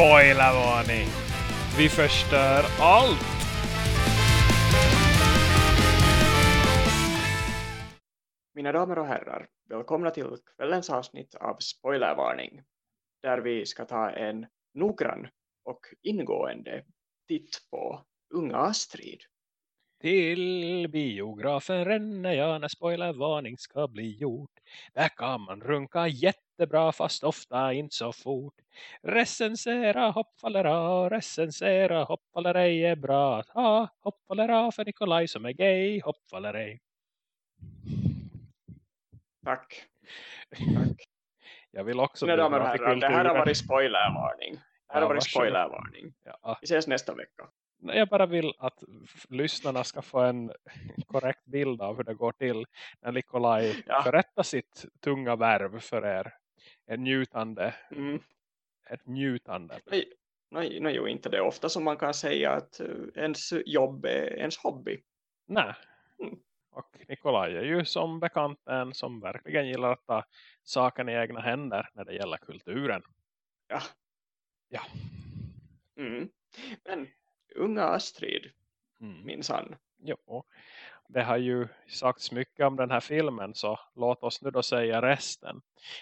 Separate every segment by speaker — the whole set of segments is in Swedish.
Speaker 1: Spoilervarning! Vi förstör allt!
Speaker 2: Mina damer och herrar, välkomna till kvällens avsnitt av Spoilervarning. Där vi ska ta en noggrann och ingående titt på unga Astrid.
Speaker 1: Till biografen ränner jag när spoilervarning ska bli gjort. Där kan man runka jättebra fast ofta inte så fort. Recensera hoppfallera, recensera hoppfallerej är bra att ha. Hoppfallera för Nikolaj som är gay, hoppfallerej.
Speaker 2: Tack. Tack.
Speaker 1: Jag vill också
Speaker 2: Mina damer och herrar, det här har varit spoilervarning. Det här
Speaker 1: Ja,
Speaker 2: har varit spoilervarning.
Speaker 1: Ja.
Speaker 2: Vi ses nästa vecka.
Speaker 1: Jag bara vill att lyssnarna ska få en korrekt bild av hur det går till när Nikolaj
Speaker 2: Ja.
Speaker 1: förrättar sitt tunga värv för er. En njutande,
Speaker 2: Mm.
Speaker 1: ett njutande.
Speaker 2: Nej, nej, nej, jo, inte det ofta som man kan säga att eh, ens jobb är ens hobby.
Speaker 1: Nej.
Speaker 2: Mm.
Speaker 1: Och Nikolaj är ju som bekant en som verkligen gillar att ta saken i egna händer när det gäller kulturen.
Speaker 2: Ja.
Speaker 1: Ja.
Speaker 2: Mm. Men unga Astrid,
Speaker 1: Mm.
Speaker 2: minsann.
Speaker 1: Jo. Det har ju sagts mycket om den här filmen så låt oss nu då säga resten.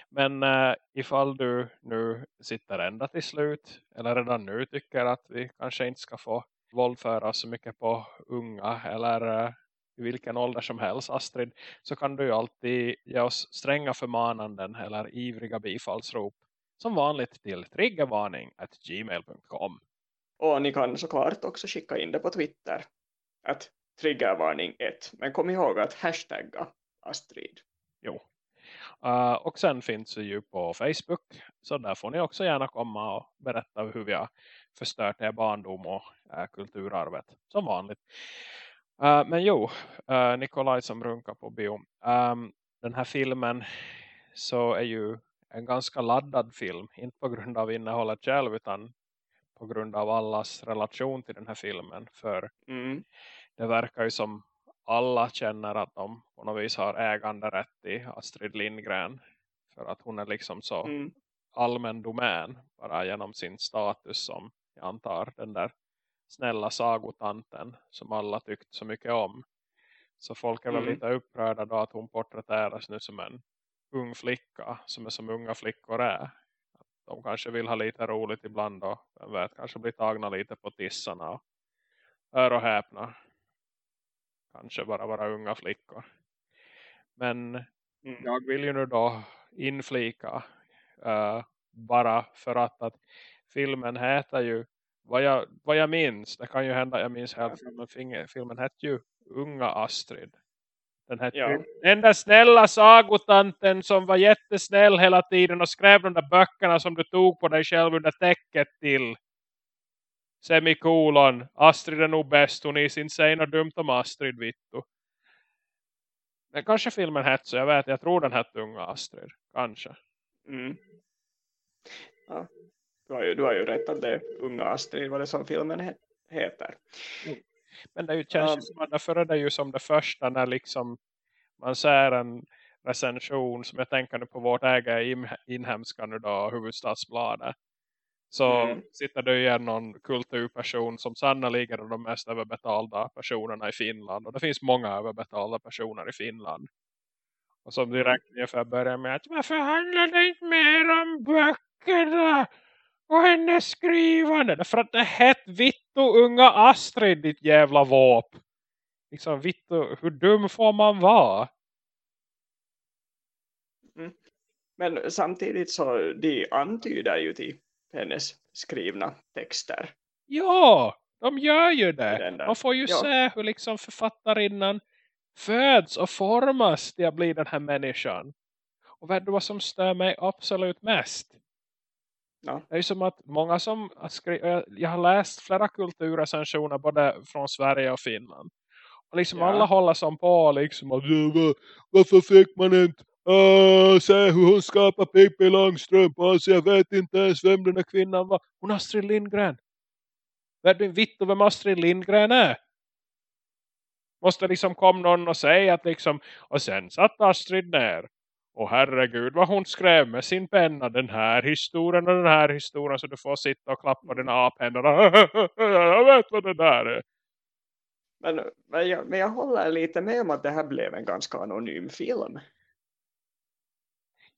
Speaker 1: Men eh, ifall du nu sitter ända till slut eller redan nu tycker att vi kanske inte ska få våldföra så mycket på unga eller eh, i vilken ålder som helst Astrid så kan du ju alltid ge oss stränga förmananden eller ivriga bifallsrop som vanligt till triggervarning at gmail.com.
Speaker 2: Och ni kan såklart också skicka in det på Twitter. Att triggervarning 1. Men kom ihåg att hashtagga Astrid.
Speaker 1: Jo. Uh, och sen finns vi ju på Facebook. Så där får ni också gärna komma och berätta hur vi har förstört er barndom och uh, kulturarvet. Som vanligt. Uh, men jo, uh, Nikolaj som runkar på bio. Um, den här filmen så är ju en ganska laddad film. Inte på grund av innehållet själv utan på grund av allas relation till den här filmen. För
Speaker 2: Mm.
Speaker 1: Det verkar ju som alla känner att de på något vis har äganderätt i Astrid Lindgren. För att hon är liksom så
Speaker 2: Mm.
Speaker 1: allmän domän. Bara genom sin status som jag antar den där snälla sagotanten som alla tyckt så mycket om. Så folk är väl
Speaker 2: Mm.
Speaker 1: lite upprörda då att hon porträtteras nu som en ung flicka som är som unga flickor är. Att De kanske vill ha lite roligt ibland och vem vet, kanske bli tagna lite på tissarna och hör och häpna. Kanske bara vara unga flickor. Men
Speaker 2: Mm.
Speaker 1: jag vill ju nu då inflika eh, bara för att, att filmen heter ju vad jag, vad jag minns, det kan ju hända jag minns helt fel, men fing- filmen hette ju Unga Astrid. Den hette
Speaker 2: Ja.
Speaker 1: den där snälla sagotanten som var jättesnäll hela tiden och skrev de där böckerna som du tog på dig själv under täcket till. Semikolon. Astrid är nog bäst. Hon är sin sägna dumt om Astrid Vittu. Men kanske filmen hette så. Jag vet, jag tror den hette Unga Astrid. Kanske.
Speaker 2: Mm. Ja. Du, har ju, du har ju rätt att det är unga Astrid vad det som filmen he heter.
Speaker 1: Men det är ju- känns
Speaker 2: Ja.
Speaker 1: som att därför är det ju som det första när liksom man ser en recension som jag tänker nu på vårt äga in, inhemska nu då, huvudstadsbladet. Så
Speaker 2: Mm.
Speaker 1: sitter det ju någon kulturperson som sannoliken är de mest överbetalda personerna i Finland. Och det finns många överbetalda personer i Finland. Och som direkt ungefär börjar med att varför handlar det inte mer om böckerna och hennes skrivande? Därför att det hette Vittu unga Astrid ditt jävla våp. Liksom Vittu, hur dum får man vara?
Speaker 2: Men samtidigt så de antyder ju till hennes skrivna texter.
Speaker 1: Ja, de gör ju det. Man får ju
Speaker 2: Ja.
Speaker 1: se hur liksom författarinnan föds och formas till att bli den här människan. Och vet du vad som stör mig absolut mest?
Speaker 2: Ja.
Speaker 1: Det är ju som att många som jag- har läst flera kulturrecensioner både från Sverige och Finland. Och liksom
Speaker 2: Ja.
Speaker 1: alla håller som på liksom att "Ja, va- varför fick man inte uh, se hur hon skapar Pippi Långstrump alltså jag vet inte ens vem den där kvinnan var. Hon är Astrid Lindgren. Vet du en vitt vem Astrid Lindgren är? Måste liksom komma någon och säga att liksom och sen satt Astrid ner Och herregud vad hon skrev med sin penna den här historien och den här historien så du får sitta och klappa dina aphänder. Jag vet vad det där är.
Speaker 2: Men, men, jag, men jag håller lite med om att det här blev en ganska anonym film.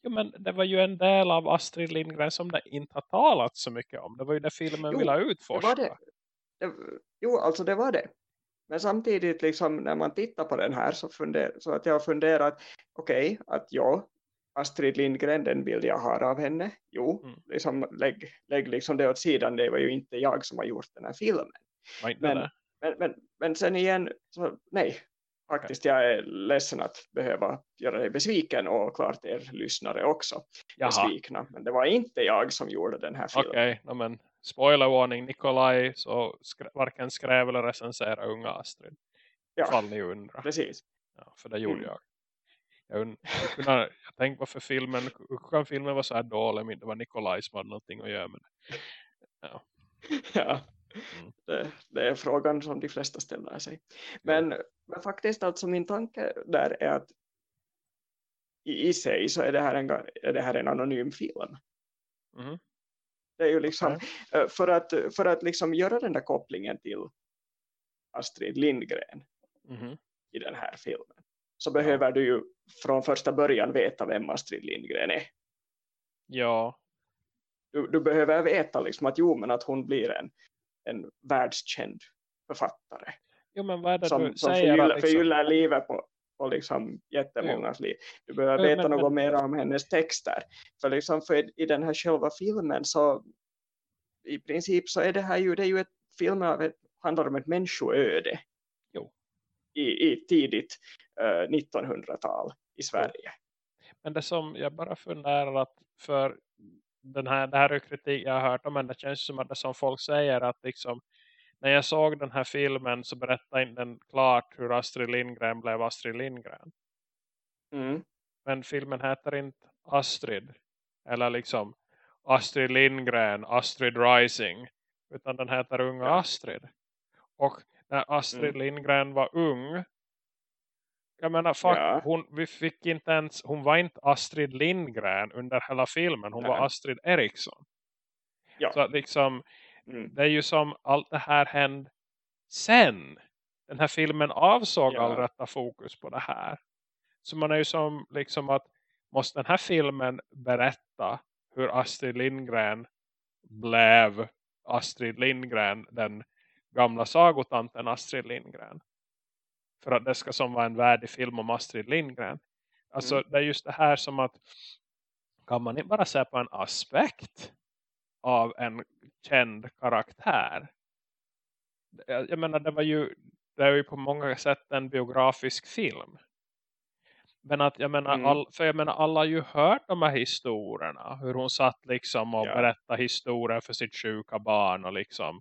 Speaker 1: Jo men det var ju en del av Astrid Lindgren som det inte har talat så mycket om. Det var ju det filmen
Speaker 2: Jo,
Speaker 1: ville utforska.
Speaker 2: Det var det. det. Jo, alltså det var det. Men samtidigt liksom när man tittar på den här så, funder, så att jag har funderat okej, okay, att ja, Astrid Lindgren, den bild jag har av henne. Jo, mm. liksom, lägg, lägg liksom det åt sidan, det var ju inte jag som har gjort den här filmen. Men, men, men, men sen igen, så, nej, faktiskt jag är ledsen att behöva göra dig besviken och klart er lyssnare också Jaha. besvikna. Men det var inte jag som gjorde den här filmen.
Speaker 1: Okej, okay, men spoilervarning Nikolaj så skr varken skräv eller recensera unga Astrid. Ja, fall ni undrar.
Speaker 2: Precis.
Speaker 1: Ja, för det gjorde mm. jag. Jag, jag, kunde, jag tänkte varför filmen, kan filmen vara så här dålig men det var Nikolaj som hade någonting att göra med det.
Speaker 2: Ja. ja. Mm. Det, det, är frågan som de flesta ställer sig. Men, ja. men faktiskt alltså min tanke där är att i, i sig så är det här en, är det här en anonym film. Mm. Det är ju liksom okay. Eh, för att, för att liksom göra den där kopplingen till Astrid Lindgren mm. i den här filmen så behöver ja. du ju från första början veta vem Astrid Lindgren är.
Speaker 1: Ja.
Speaker 2: Du, du behöver veta liksom att jo men att hon blir en, en världskänd författare.
Speaker 1: Jo men vad är det
Speaker 2: som,
Speaker 1: du
Speaker 2: som
Speaker 1: säger?
Speaker 2: Förgyller, liksom... förgyller livet på, på liksom jättemångas liv. Du behöver men, veta men, något men... mer om hennes texter. För, liksom för i den här själva filmen så i princip så är det här ju, det är ju ett film av ett, handlar om ett människoöde.
Speaker 1: Jo.
Speaker 2: I, i tidigt uh, eh, 1900-tal i Sverige.
Speaker 1: Men det som jag bara funderar att för den här, det här är kritik jag har hört om men det känns som att det som folk säger att liksom när jag såg den här filmen så berättade inte den klart hur Astrid Lindgren blev Astrid Lindgren.
Speaker 2: Mm.
Speaker 1: Men filmen heter inte Astrid. Eller liksom Astrid Lindgren, Astrid Rising. Utan den heter Unga. Astrid. Och när Astrid mm. Lindgren var ung. Jag menar, fuck, ja. hon, vi fick inte ens, hon var inte Astrid Lindgren under hela filmen. Hon Nej. var Astrid Eriksson.
Speaker 2: Ja.
Speaker 1: Så liksom, mm. det är ju som allt det här hände sen. Den här filmen avsåg ja. all rätta fokus på det här. Så man är ju som liksom att måste den här filmen berätta hur Astrid Lindgren blev Astrid Lindgren, den gamla sagotanten Astrid Lindgren. För att det ska som vara en värdig film om Astrid Lindgren. Alltså mm. det är just det här som att kan man inte bara se på en aspekt av en känd karaktär. Jag menar det var ju det är ju på många sätt en biografisk film. Men att jag menar, mm. all, för jag menar alla har ju hört de här historierna. Hur hon satt liksom och ja. berättade historier för sitt sjuka barn och liksom.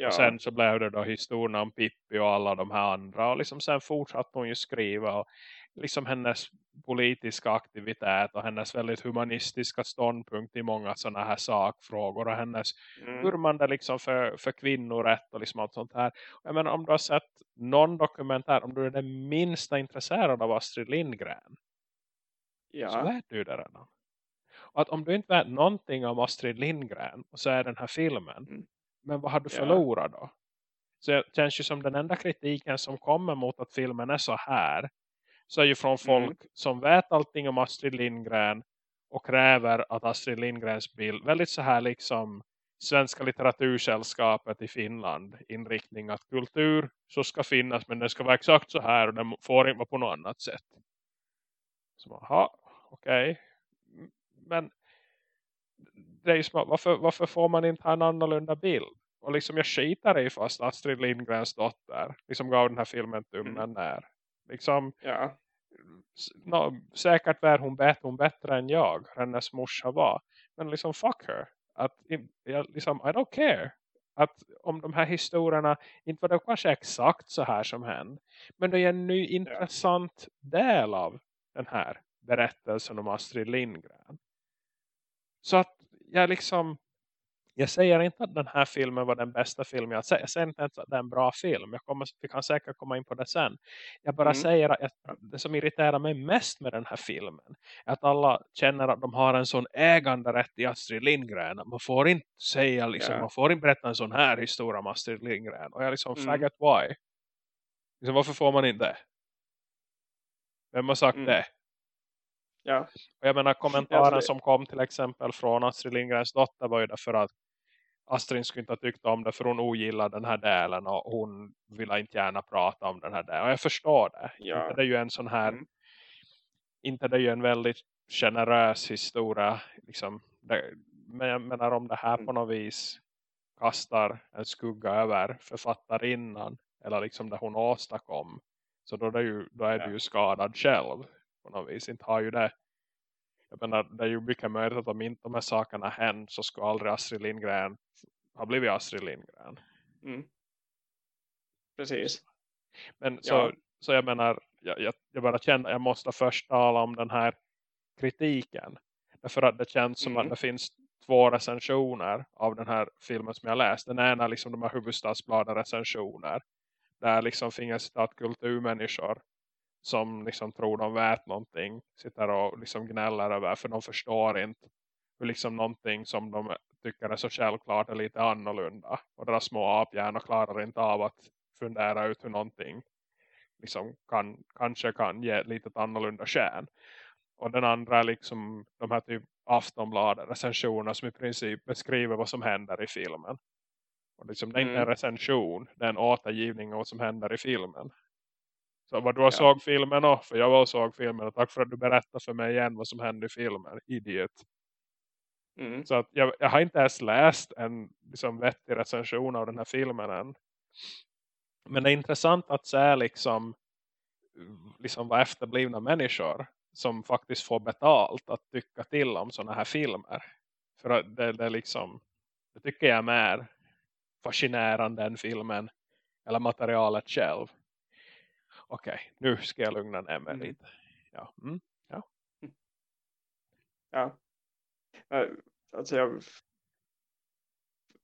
Speaker 1: Ja. Och sen så blev det då historierna om Pippi och alla de här andra. Och liksom sen fortsatte hon ju skriva. Och liksom hennes politiska aktivitet och hennes väldigt humanistiska ståndpunkt i många sådana här sakfrågor och hennes mm. vurmande liksom för, för kvinnorätt och liksom allt sånt här. Jag menar om du har sett någon dokumentär, om du är det minsta intresserad av Astrid Lindgren ja. så vet du det redan. Och att om du inte vet någonting om Astrid Lindgren och så är den här filmen, mm. Men vad har du förlorat då? Så det känns ju som den enda kritiken som kommer mot att filmen är så här så är ju från mm. folk mm. som vet allting om Astrid Lindgren och kräver att Astrid Lindgrens bild, väldigt så här liksom Svenska litteratursällskapet i Finland inriktning att kultur så ska finnas men den ska vara exakt så här och den får inte vara på något annat sätt. Så aha, okej. Okay. Men det är smart. Varför, varför får man inte ha en annorlunda bild? Och liksom jag skitar i fast Astrid Lindgrens dotter liksom gav den här filmen tummen mm. Liksom,
Speaker 2: ja.
Speaker 1: no, säkert var hon, bättre, hon bättre än jag, hennes morsa var. Men liksom fuck her. Att, jag, liksom, I don't care. Att om de här historierna inte var det kanske exakt så här som hände. Men det är en ny intressant del av den här berättelsen om Astrid Lindgren. Så att jag liksom jag säger inte att den här filmen var den bästa filmen jag säger. Jag säger inte att det är en bra film. Jag kommer, vi kan säkert komma in på det sen. Jag bara
Speaker 2: Mm.
Speaker 1: säger att jag, det som irriterar mig mest med den här filmen är att alla känner att de har en sån äganderätt i Astrid Lindgren. Man får inte säga, liksom,
Speaker 2: Ja.
Speaker 1: man får inte berätta en sån här historia om Astrid Lindgren. Och jag är liksom,
Speaker 2: Mm.
Speaker 1: faggot why? Liksom, varför får man inte det? Vem har sagt
Speaker 2: Mm.
Speaker 1: det?
Speaker 2: Ja.
Speaker 1: Och jag menar kommentaren
Speaker 2: Alltså det-
Speaker 1: som kom till exempel från Astrid Lindgrens dotter var ju därför att Astrid skulle inte ha tyckt om det för hon ogillar den här delen och hon vill inte gärna prata om den här delen. Och jag förstår det.
Speaker 2: Ja.
Speaker 1: Inte det är ju en sån här
Speaker 2: Mm.
Speaker 1: inte det är ju en väldigt generös historia liksom. Det, men jag menar om det här
Speaker 2: Mm.
Speaker 1: på något vis kastar en skugga över författarinnan eller liksom det hon åstadkom så då är, det ju, då är
Speaker 2: Ja.
Speaker 1: du ju skadad själv på något vis. Inte har ju det jag menar, det är ju mycket möjligt att om inte de här sakerna hänt så skulle aldrig Astrid Lindgren ha blivit Astrid Lindgren.
Speaker 2: Mm. Precis.
Speaker 1: Men så,
Speaker 2: Ja.
Speaker 1: så jag menar, jag, jag, jag bara känner att jag måste först tala om den här kritiken. Därför att det känns som
Speaker 2: Mm.
Speaker 1: att det finns två recensioner av den här filmen som jag läst. Den ena är liksom de här huvudstadsbladen recensioner. Där liksom finns att kulturmänniskor som liksom tror de vet någonting sitter och liksom gnäller över för de förstår inte hur liksom någonting som de tycker är så självklart är lite annorlunda. Och deras små aphjärnor klarar inte av att fundera ut hur någonting liksom kan, kanske kan ge ett litet annorlunda kärn. Och den andra är liksom de här typ Aftonbladet recensioner som i princip beskriver vad som händer i filmen. Och liksom, det är inte en
Speaker 2: Mm.
Speaker 1: recension det är en återgivning av vad som händer i filmen så vad du har
Speaker 2: Ja.
Speaker 1: såg filmen och för jag var och såg filmen och tack för att du berättar för mig igen vad som hände i filmen, idiot.
Speaker 2: Mm.
Speaker 1: Så att jag, jag har inte ens läst en liksom, vettig recension av den här filmen än. Men det är intressant att se liksom, liksom vad efterblivna människor som faktiskt får betalt att tycka till om sådana här filmer. För det, det är liksom, det tycker jag är mer fascinerande än filmen eller materialet själv. Okej, nu ska jag lugna ner mig
Speaker 2: Mm.
Speaker 1: lite. Ja. Mm.
Speaker 2: Ja. Eh, Alltså jag,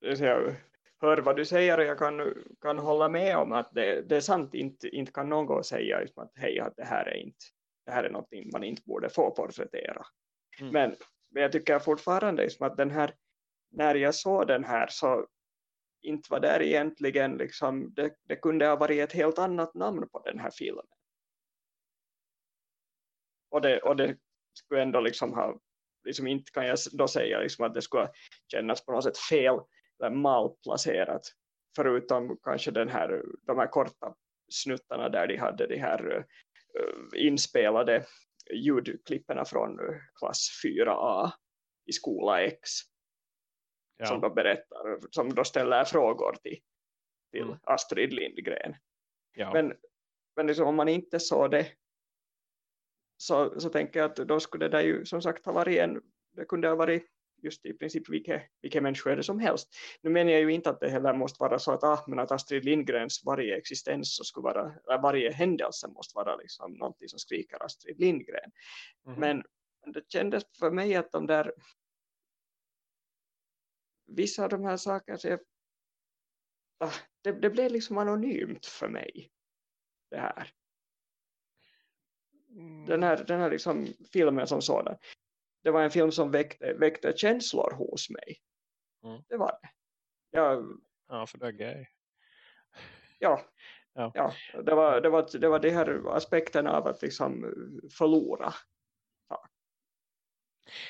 Speaker 2: alltså jag hör vad du säger och jag kan, kan hålla med om att det, det är sant. Inte, inte kan någon säga liksom att hej, att det här är inte det här är någonting man inte borde få porträttera.
Speaker 1: Mm.
Speaker 2: Men, men jag tycker fortfarande liksom att den här, när jag såg den här så inte var där egentligen liksom, det, det kunde ha varit ett helt annat namn på den här filmen. Och det, och det skulle ändå liksom ha liksom inte kan jag då säga liksom att det skulle kännas på något sätt fel eller malplacerat förutom kanske den här, de här korta snuttarna där de hade de här uh, inspelade ljudklipperna från uh, klass 4A i skola X
Speaker 1: Ja.
Speaker 2: som då berättar, som då ställer frågor till, till
Speaker 1: Mm.
Speaker 2: Astrid Lindgren.
Speaker 1: ja.
Speaker 2: Men, men liksom, om man inte såg det så, så tänker jag att då skulle det ju som sagt ha varit en, det kunde ha varit just i princip vilka, vilka människor är det som helst. Nu menar jag ju inte att det heller måste vara så att, ah, men att Astrid Lindgrens varje existens så skulle vara, varje händelse måste vara liksom någonting som skriker Astrid Lindgren.
Speaker 1: Mhm.
Speaker 2: Men det kändes för mig att de där vissa av de här sakerna så jag, ah, det, det blev liksom anonymt för mig det här
Speaker 1: Mm.
Speaker 2: den här, den här liksom filmen som sådan. Det var en film som väckte, väckte känslor hos mig.
Speaker 1: Mm.
Speaker 2: Det var det. Ja,
Speaker 1: Ja, för det är gay.
Speaker 2: ja,
Speaker 1: Ja.
Speaker 2: ja. det, var, det, var, det var de här aspekterna av att liksom förlora. Ja.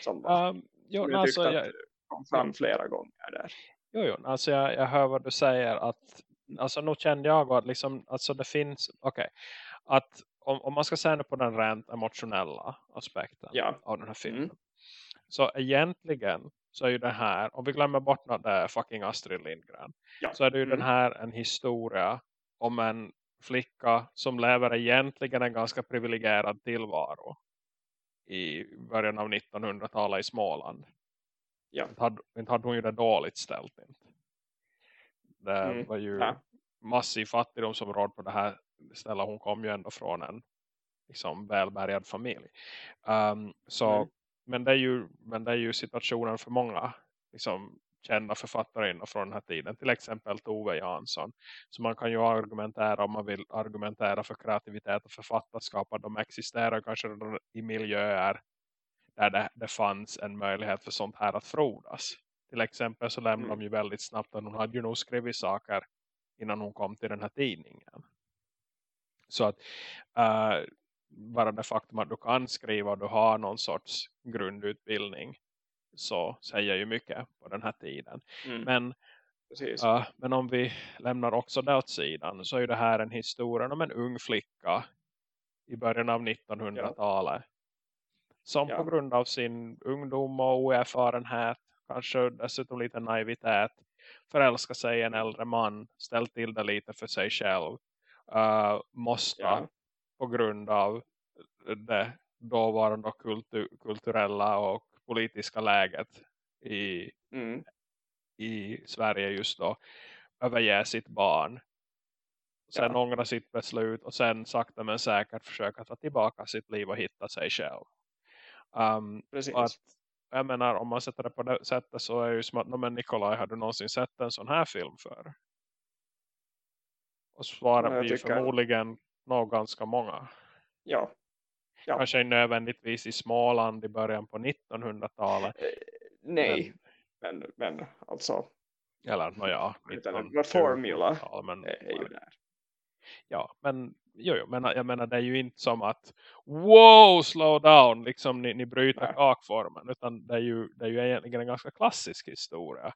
Speaker 2: Som var,
Speaker 1: Um, jo,
Speaker 2: jag
Speaker 1: alltså, jag,
Speaker 2: kom fram flera gånger där.
Speaker 1: jo, jo, alltså jag, jag hör vad du säger att alltså nog kände jag att liksom, alltså det finns, okej, att om, om man ska säga på den rent emotionella aspekten
Speaker 2: Ja.
Speaker 1: av den här filmen.
Speaker 2: Mm.
Speaker 1: Så egentligen så är ju det här, om vi glömmer bort att det är fucking Astrid Lindgren.
Speaker 2: Ja.
Speaker 1: Så är det ju
Speaker 2: Mm.
Speaker 1: den här en historia om en flicka som lever egentligen en ganska privilegierad tillvaro i början av 1900-talet i Småland.
Speaker 2: Ja.
Speaker 1: Inte hade, inte hade hon ju det dåligt ställt. Inte. Det
Speaker 2: Mm.
Speaker 1: var ju
Speaker 2: Ja.
Speaker 1: massiv fattigdom som råd på det här stället. Hon kom ju ändå från en liksom, välbärgad familj. Um, så,
Speaker 2: Mm.
Speaker 1: men, det är ju, men det är ju situationen för många liksom, kända författare från den här tiden. Till exempel Tove Jansson. Så man kan ju argumentera om man vill argumentera för kreativitet och författarskap. Att de existerar kanske i miljöer där det, det fanns en möjlighet för sånt här att frodas. Till exempel så lämnade mm. de ju väldigt snabbt att hon hade ju nog skrivit saker innan hon kom till den här tidningen. Så att uh, bara det faktum att du kan skriva och du har någon sorts grundutbildning så säger ju mycket på den här tiden. Mm. Men, uh, men om vi lämnar också det åt sidan så är det här en historia om en ung flicka i början av 1900-talet. Ja. Som ja. på grund av sin ungdom och oerfarenhet, kanske dessutom lite naivitet, förälskar sig en äldre man, ställt till det lite för sig själv. Uh, måste ja. på grund av det dåvarande kultur kulturella och politiska läget i, mm. i Sverige just då överge sitt barn. Sen ja. ångra sitt beslut och sen sakta men säkert försöka ta tillbaka sitt liv och hitta sig själv. Um. Att, jag menar, om man sätter det på det sättet så är det ju som att, men Nikolaj, har du någonsin sett en sån här film för? Och svaret blir ju förmodligen nog ganska många.
Speaker 2: Ja. ja.
Speaker 1: Kanske nödvändigtvis i Småland i början på 1900-talet. Eh,
Speaker 2: nej, men, men, men alltså.
Speaker 1: Eller, no, ja.
Speaker 2: Formula men, är, är ju där.
Speaker 1: Ja, men jo, jo, men jag menar det är ju inte som att wow, slow down, liksom ni, ni bryter kakformen. Utan det är, ju, det är ju egentligen en ganska klassisk historia.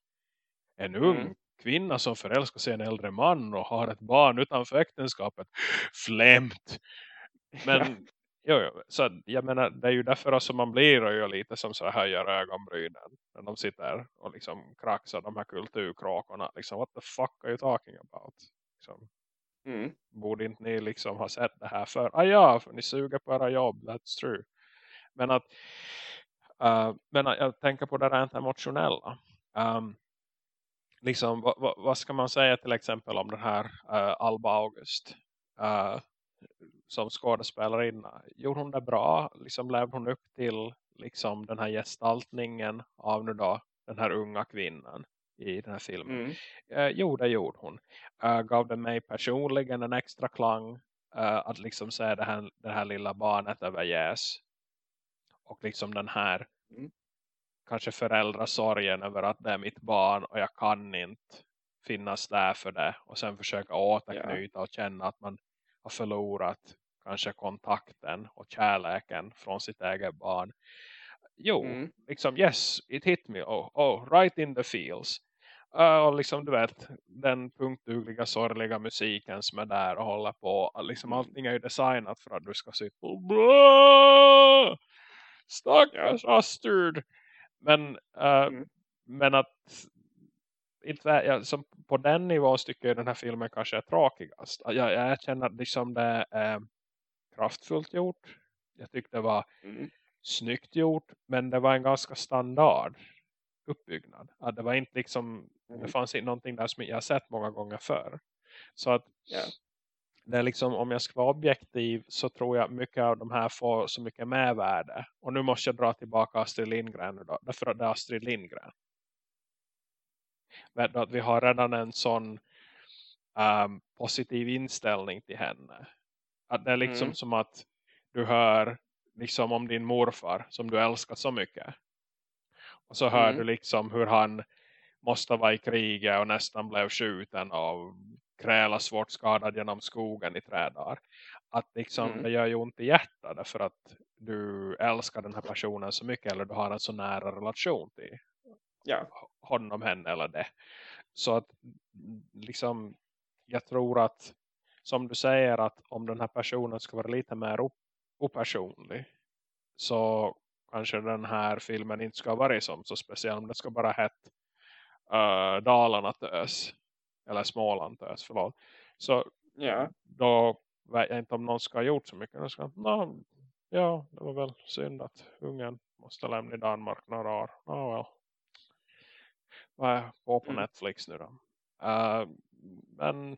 Speaker 1: En ung mm. kvinna som förälskar sig en äldre man och har ett barn utanför äktenskapet. Flämt! Men jo, jo, så jag menar, det är ju därför som man blir och lite som så höjer ögonbrynen när de sitter och liksom kraxar de här kulturkråkorna. Liksom, what the fuck are you talking about? Liksom. Mm. Borde inte ni liksom ha sett det här för? Ah ja, för ni suger på era jobb, that's true. Men att uh, men jag tänker på det rent emotionella. Um, liksom, vad, vad, vad, ska man säga till exempel om den här uh, Alba August? Uh, som skådespelarinna. Gjorde hon det bra? Liksom levde hon upp till liksom den här gestaltningen av nu då den här unga kvinnan? I den här filmen. Mm. Eh, jo, det gjorde hon. Uh, gav det mig personligen en extra klang uh, att liksom se det här, det här lilla barnet överges. Och liksom den här mm. kanske föräldrasorgen över att det är mitt barn och jag kan inte finnas där för det. Och sen försöka återknyta yeah. och känna att man har förlorat kanske kontakten och kärleken från sitt eget barn. Jo, mm. liksom yes, it hit me. Oh, oh, right in the feels. Och liksom du vet den punktdugliga sorgliga musiken som är där och håller på liksom mm. allting är ju designat för att du ska sitta och stackars Astrid men, uh, mm. men att inte, ja, som på den nivån tycker jag den här filmen kanske är tråkigast jag, jag känner att liksom det är kraftfullt gjort jag tyckte det var mm. snyggt gjort men det var en ganska standard uppbyggnad. Att det var inte liksom, mm. det fanns inte någonting där som jag har sett många gånger förr. Så att yeah. det är liksom, om jag ska vara objektiv så tror jag mycket av de här får så mycket mervärde. Och nu måste jag dra tillbaka Astrid Lindgren då, därför att det är Astrid Lindgren. Men att vi har redan en sån um, positiv inställning till henne. Att det är liksom mm. som att du hör liksom om din morfar som du älskar så mycket. Och så hör mm. du liksom hur han måste vara i kriget och nästan blev skjuten och kräla svårt skadad genom skogen i trädar. Att liksom mm. det gör ju ont i hjärtat därför att du älskar den här personen så mycket eller du har en så nära relation till
Speaker 2: ja.
Speaker 1: honom, henne eller det. Så att liksom jag tror att som du säger att om den här personen ska vara lite mer opersonlig så kanske den här filmen inte ska vara som så speciell. Om det ska bara hett uh, Dalarna tös. Eller Småland tös, förlåt. Så
Speaker 2: yeah.
Speaker 1: då vet jag inte om någon ska ha gjort så mycket. Ska, no, ja, det var väl synd att ungen måste lämna Danmark några år. Oh well. Vad är på på mm. Netflix nu då? Uh, men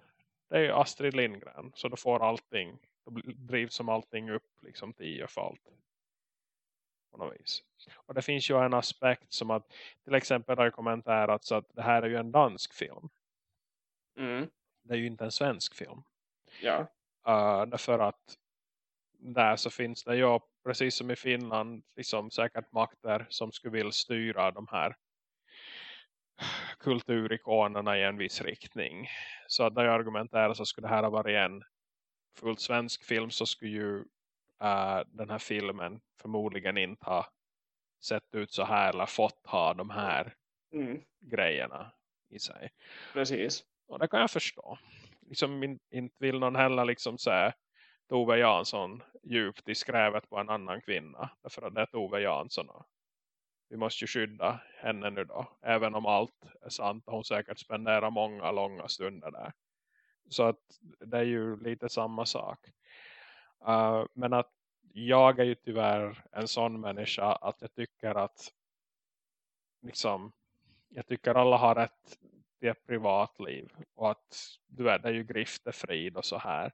Speaker 1: det är ju Astrid Lindgren. Så då får allting, då drivs som allting upp liksom tiofalt. På något vis. Och det finns ju en aspekt som att till exempel har kommenterats att det här är ju en dansk film.
Speaker 2: Mm.
Speaker 1: Det är ju inte en svensk film.
Speaker 2: Ja.
Speaker 1: Uh, därför att där så finns det ju precis som i Finland liksom säkert makter som skulle vilja styra de här kulturikonerna i en viss riktning. Så att när jag argumenterar så skulle det här ha varit en fullt svensk film så skulle ju uh, den här filmen förmodligen inte ha sett ut så här eller fått ha de här
Speaker 2: mm.
Speaker 1: grejerna i sig.
Speaker 2: Precis.
Speaker 1: Och det kan jag förstå. Liksom in, inte vill någon heller liksom säga Tove Jansson djupt i skrävet på en annan kvinna. Därför att det är Tove Jansson. Och vi måste ju skydda henne nu då. Även om allt är sant. Och hon säkert spenderar många långa stunder där. Så att det är ju lite samma sak. Uh, men att jag är ju tyvärr en sån människa att jag tycker att liksom jag tycker alla har rätt till ett privatliv och att du vet, det är ju griftefrid och så här.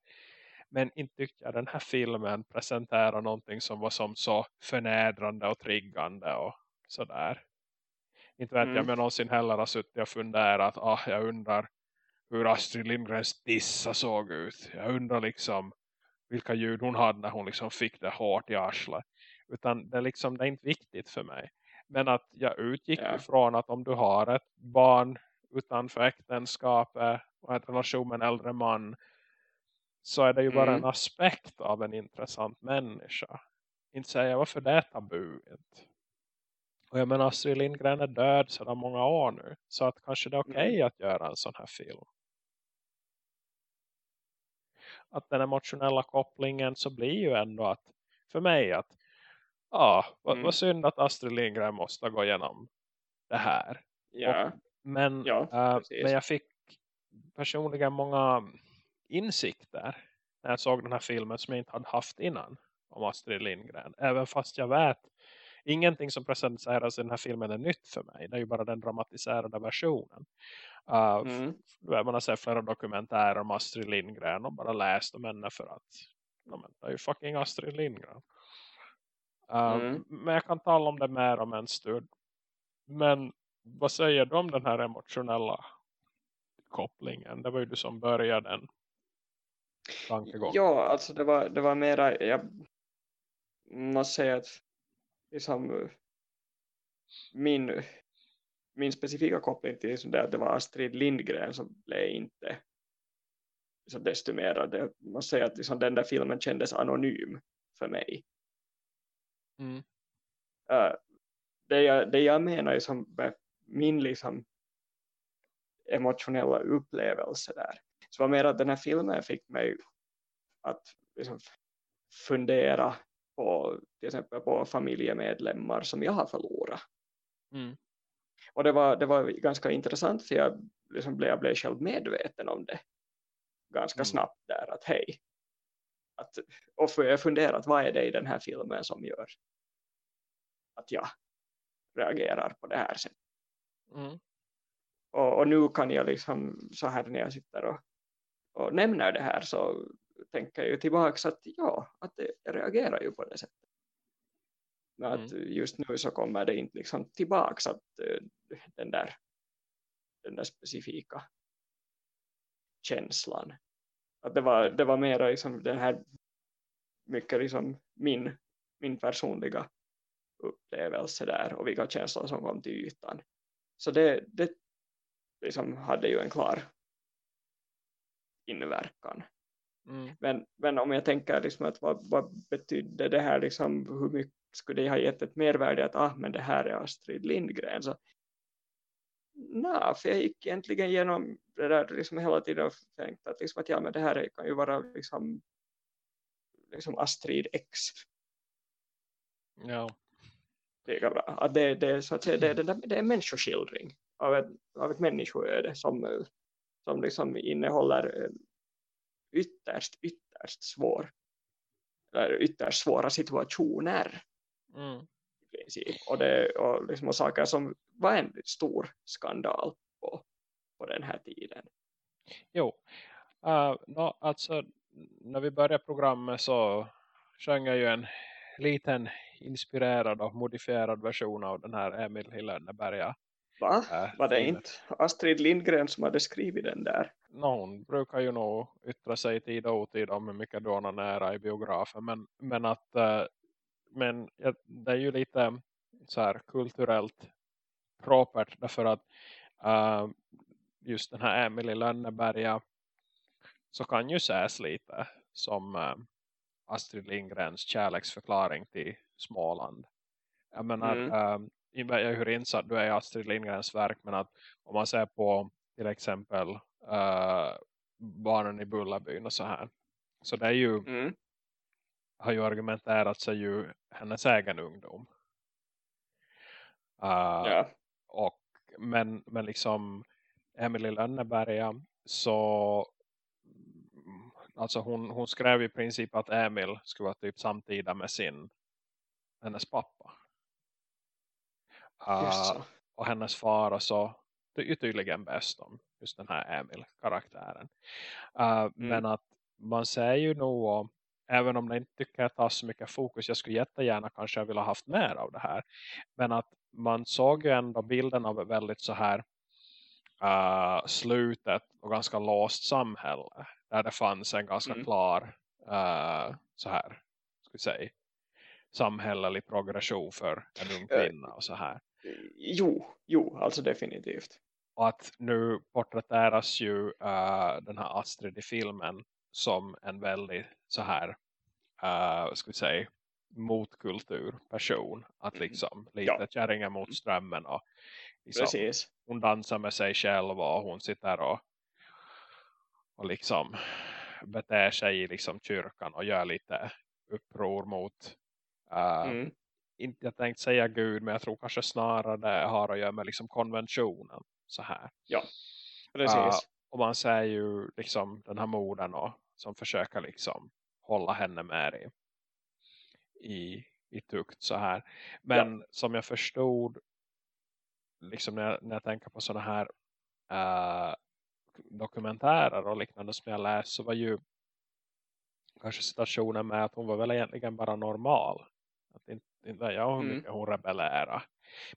Speaker 1: Men inte tyckte jag den här filmen presenterar någonting som var som så förnedrande och triggande och sådär. Inte vet mm. jag jag någonsin heller har suttit och funderat. Ah, jag undrar hur Astrid Lindgrens dissa såg ut. Jag undrar liksom vilka ljud hon hade när hon liksom fick det hårt i arslet. Utan det, liksom, det är inte viktigt för mig. Men att jag utgick ja. ifrån att om du har ett barn utanför äktenskapet och en relation med en äldre man så är det ju bara mm. en aspekt av en intressant människa. Inte säga varför det är tabuet. Och jag menar Astrid Lindgren är död sedan många år nu. Så att kanske det är okej okay mm. att göra en sån här film. Att den emotionella kopplingen så blir ju ändå att för mig att ja, vad, mm. vad synd att Astrid Lindgren måste gå igenom det här.
Speaker 2: Ja. Och,
Speaker 1: men, ja, äh, men jag fick personligen många insikter när jag såg den här filmen som jag inte hade haft innan om Astrid Lindgren. Även fast jag vet ingenting som presenteras i den här filmen är nytt för mig. Det är ju bara den dramatiserade versionen. Uh, mm. Man har sett flera dokumentärer om Astrid Lindgren och bara läst om henne för att no, men, det är ju fucking Astrid Lindgren. Uh, mm. Men jag kan tala om det mer om en stund. Men vad säger du om den här emotionella kopplingen? Det var ju du som började den tankegången.
Speaker 2: Ja, alltså det var, det var mera, jag måste säga att liksom, min, min specifika koppling till det att det var Astrid Lindgren som blev inte liksom desto mer. Det måste säga att liksom den där filmen kändes anonym för mig.
Speaker 1: Mm.
Speaker 2: Uh, det, jag, det jag menar är som min liksom emotionella upplevelse där. Så var mer att den här filmen fick mig att liksom fundera på till exempel på familjemedlemmar som jag har förlorat.
Speaker 1: Mm.
Speaker 2: Och det var, det var ganska intressant för jag, liksom blev, jag blev själv medveten om det ganska mm. snabbt där att hej. Att, och för jag funderat vad är det i den här filmen som gör att jag reagerar på det här sättet.
Speaker 1: Mm.
Speaker 2: Och, och, nu kan jag liksom så här när jag sitter och, och nämner det här så tänker jag ju tillbaka att ja, att jag reagerar ju på det sättet. Men att mm. just nu så kommer det inte liksom tillbaka att uh, den där den där specifika känslan. Att det var, det var mer liksom den här mycket liksom min, min personliga upplevelse där och vilka känslor som kom till ytan. Så det, det liksom hade ju en klar inverkan.
Speaker 1: Mm.
Speaker 2: Men, men om jag tänker liksom att vad, vad betydde det här liksom, hur mycket skulle det ha gett ett mervärde att ah, men det här är Astrid Lindgren så nej, för jag gick egentligen igenom det där liksom hela tiden och tänkte att, liksom att ja, men det här kan ju vara liksom, liksom Astrid X.
Speaker 1: Ja.
Speaker 2: Lika bra. Att det, det, så att säga, det, det, det är en människoskildring av ett, av ett människoöde som, som liksom innehåller ytterst, ytterst svår eller ytterst svåra situationer
Speaker 1: mm.
Speaker 2: Och, det, och, liksom, och saker som var en stor skandal på, på den här tiden.
Speaker 1: Jo, uh, no, alltså när vi började programmet så sjöng jag ju en liten inspirerad och modifierad version av den här Emil i Lönneberga.
Speaker 2: Va?
Speaker 1: Äh,
Speaker 2: Var det
Speaker 1: filmen.
Speaker 2: inte Astrid Lindgren som hade skrivit den där?
Speaker 1: No, hon brukar ju nog yttra sig tid och otid om hur mycket är nära i biografen. Men, men att eh, men det är ju lite så här kulturellt propert därför att eh, just den här Emily Lönneberga så kan ju ses lite som eh, Astrid Lindgrens kärleksförklaring till Småland. Jag menar,
Speaker 2: Mm.
Speaker 1: eh, jag hur insatt du är i Astrid Lindgrens verk men att om man ser på till exempel eh, barnen i Bullabyn och så här. Så det är ju,
Speaker 2: Mm.
Speaker 1: Har ju argumenterat sig ju hennes egen ungdom. Eh,
Speaker 2: Ja.
Speaker 1: och, men, men liksom Emily Lönneberga så mm, alltså hon, hon skrev i princip att Emil skulle vara typ samtida med sin hennes pappa.
Speaker 2: Så.
Speaker 1: och hennes far och så det är ju tydligen bäst om just den här Emil-karaktären. Uh, Men att man säger ju nog även om det inte tycker jag tar så mycket fokus, jag skulle jättegärna kanske vilja haft mer av det här. Men att man såg ju ändå bilden av ett väldigt så här uh, slutet och ganska låst samhälle. Där det fanns en ganska
Speaker 2: Mm.
Speaker 1: klar uh, så här, ska säga, samhällelig progression för en ung kvinna och så här.
Speaker 2: Jo, jo, alltså definitivt.
Speaker 1: Och att nu porträtteras ju uh, den här Astrid i filmen som en väldigt så här, uh, ska vi säga, motkulturperson. Att
Speaker 2: Mm.
Speaker 1: liksom lite
Speaker 2: Ja.
Speaker 1: kärringen mot strömmen och liksom,
Speaker 2: Precis.
Speaker 1: hon dansar med sig själv och hon sitter och, och liksom beter sig i liksom kyrkan och gör lite uppror mot uh,
Speaker 2: Mm.
Speaker 1: inte jag tänkte säga Gud men jag tror kanske snarare det har att göra med liksom konventionen så här.
Speaker 2: Precis.
Speaker 1: Ja. Och man ser ju liksom den här moden och, som försöker liksom hålla henne med i, i, i tukt så här. Men som jag förstod liksom när jag, när jag tänker på sådana här uh, dokumentärer och liknande som jag läst så var ju kanske situationen med att hon var väl egentligen bara normal. Att inte, inte jag hur
Speaker 2: Mm.
Speaker 1: mycket hon rebellerade.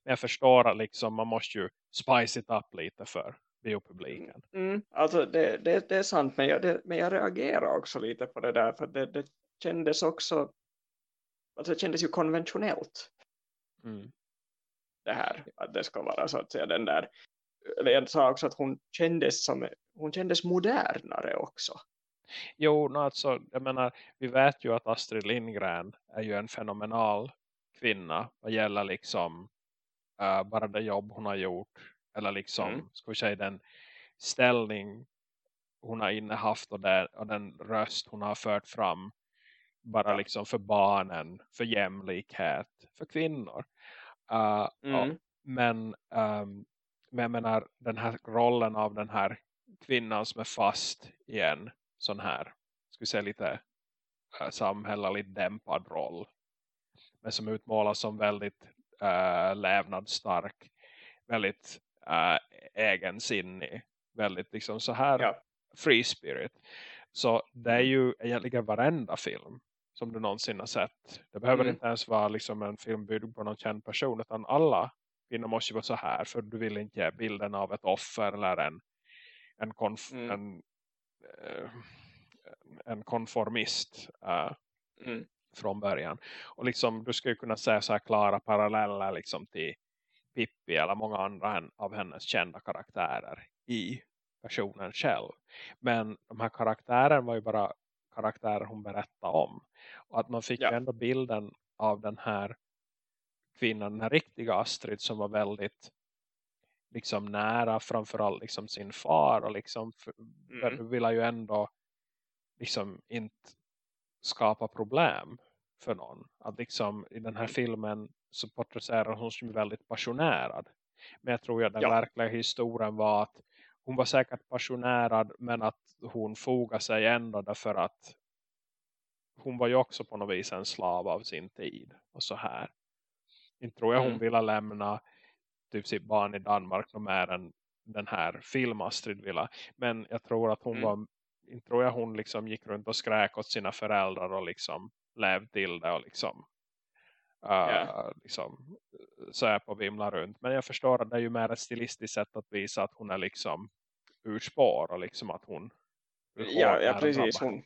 Speaker 1: Men jag förstår att liksom man måste ju spice it up lite för biopubliken.
Speaker 2: Mm, alltså det, det, det är sant, men jag, det, men jag reagerar också lite på det där, för det, det kändes också, alltså det kändes ju konventionellt
Speaker 1: Mm.
Speaker 2: det här, att det ska vara så att säga den där, eller jag sa också att hon kändes som, hon kändes modernare också.
Speaker 1: Jo, no, alltså, jag menar, vi vet ju att Astrid Lindgren är ju en fenomenal kvinna vad gäller liksom eh, bara det jobb hon har gjort eller liksom,
Speaker 2: Mm.
Speaker 1: ska vi säga den ställning hon har innehaft och, det, och den röst hon har fört fram bara
Speaker 2: Ja.
Speaker 1: liksom för barnen, för jämlikhet, för kvinnor. Eh, ja,
Speaker 2: Mm.
Speaker 1: men, ehm, men jag menar den här rollen av den här kvinnan som är fast i en sån här, ska vi säga lite uh, samhälleligt dämpad roll. Men som utmålas som väldigt uh, lävnadsstark, väldigt uh, egensinnig, väldigt liksom så här
Speaker 2: Ja.
Speaker 1: free spirit. Så det är ju egentligen varenda film som du någonsin har sett. Det behöver
Speaker 2: Mm.
Speaker 1: inte ens vara liksom en film byggd på någon känd person utan alla kvinnor måste ju vara så här för du vill inte ge bilden av ett offer eller en en, konf
Speaker 2: Mm.
Speaker 1: en, eh, en konformist eh,
Speaker 2: Mm.
Speaker 1: från början. Och liksom du skulle kunna säga så här klara paralleller liksom till Pippi eller många andra av hennes kända karaktärer i personen själv. Men de här karaktärerna var ju bara karaktärer hon berättade om. Och att man fick
Speaker 2: Ja.
Speaker 1: ju ändå bilden av den här kvinnan, den här riktiga Astrid som var väldigt liksom nära framförallt liksom sin far och liksom
Speaker 2: Mm.
Speaker 1: du vill ju ändå liksom inte skapa problem för någon. Att liksom i den här
Speaker 2: Mm.
Speaker 1: filmen så porträtterar hon som väldigt passionerad. Men jag tror att den
Speaker 2: Ja.
Speaker 1: verkliga historien var att hon var säkert passionerad men att hon fogade sig ändå därför att hon var ju också på något vis en slav av sin tid och så här. Inte tror jag hon
Speaker 2: Mm.
Speaker 1: ville lämna typ sitt barn i Danmark något mer än den här film Astrid ville. Men jag tror att hon
Speaker 2: Mm.
Speaker 1: var inte tror jag hon liksom gick runt och skräk åt sina föräldrar och liksom levde till det och liksom uh, yeah. liksom, så är på vimla runt. Men jag förstår att det är ju mer ett stilistiskt sätt att visa att hon är liksom ur spår och liksom att hon
Speaker 2: Ja, ja precis. Hon,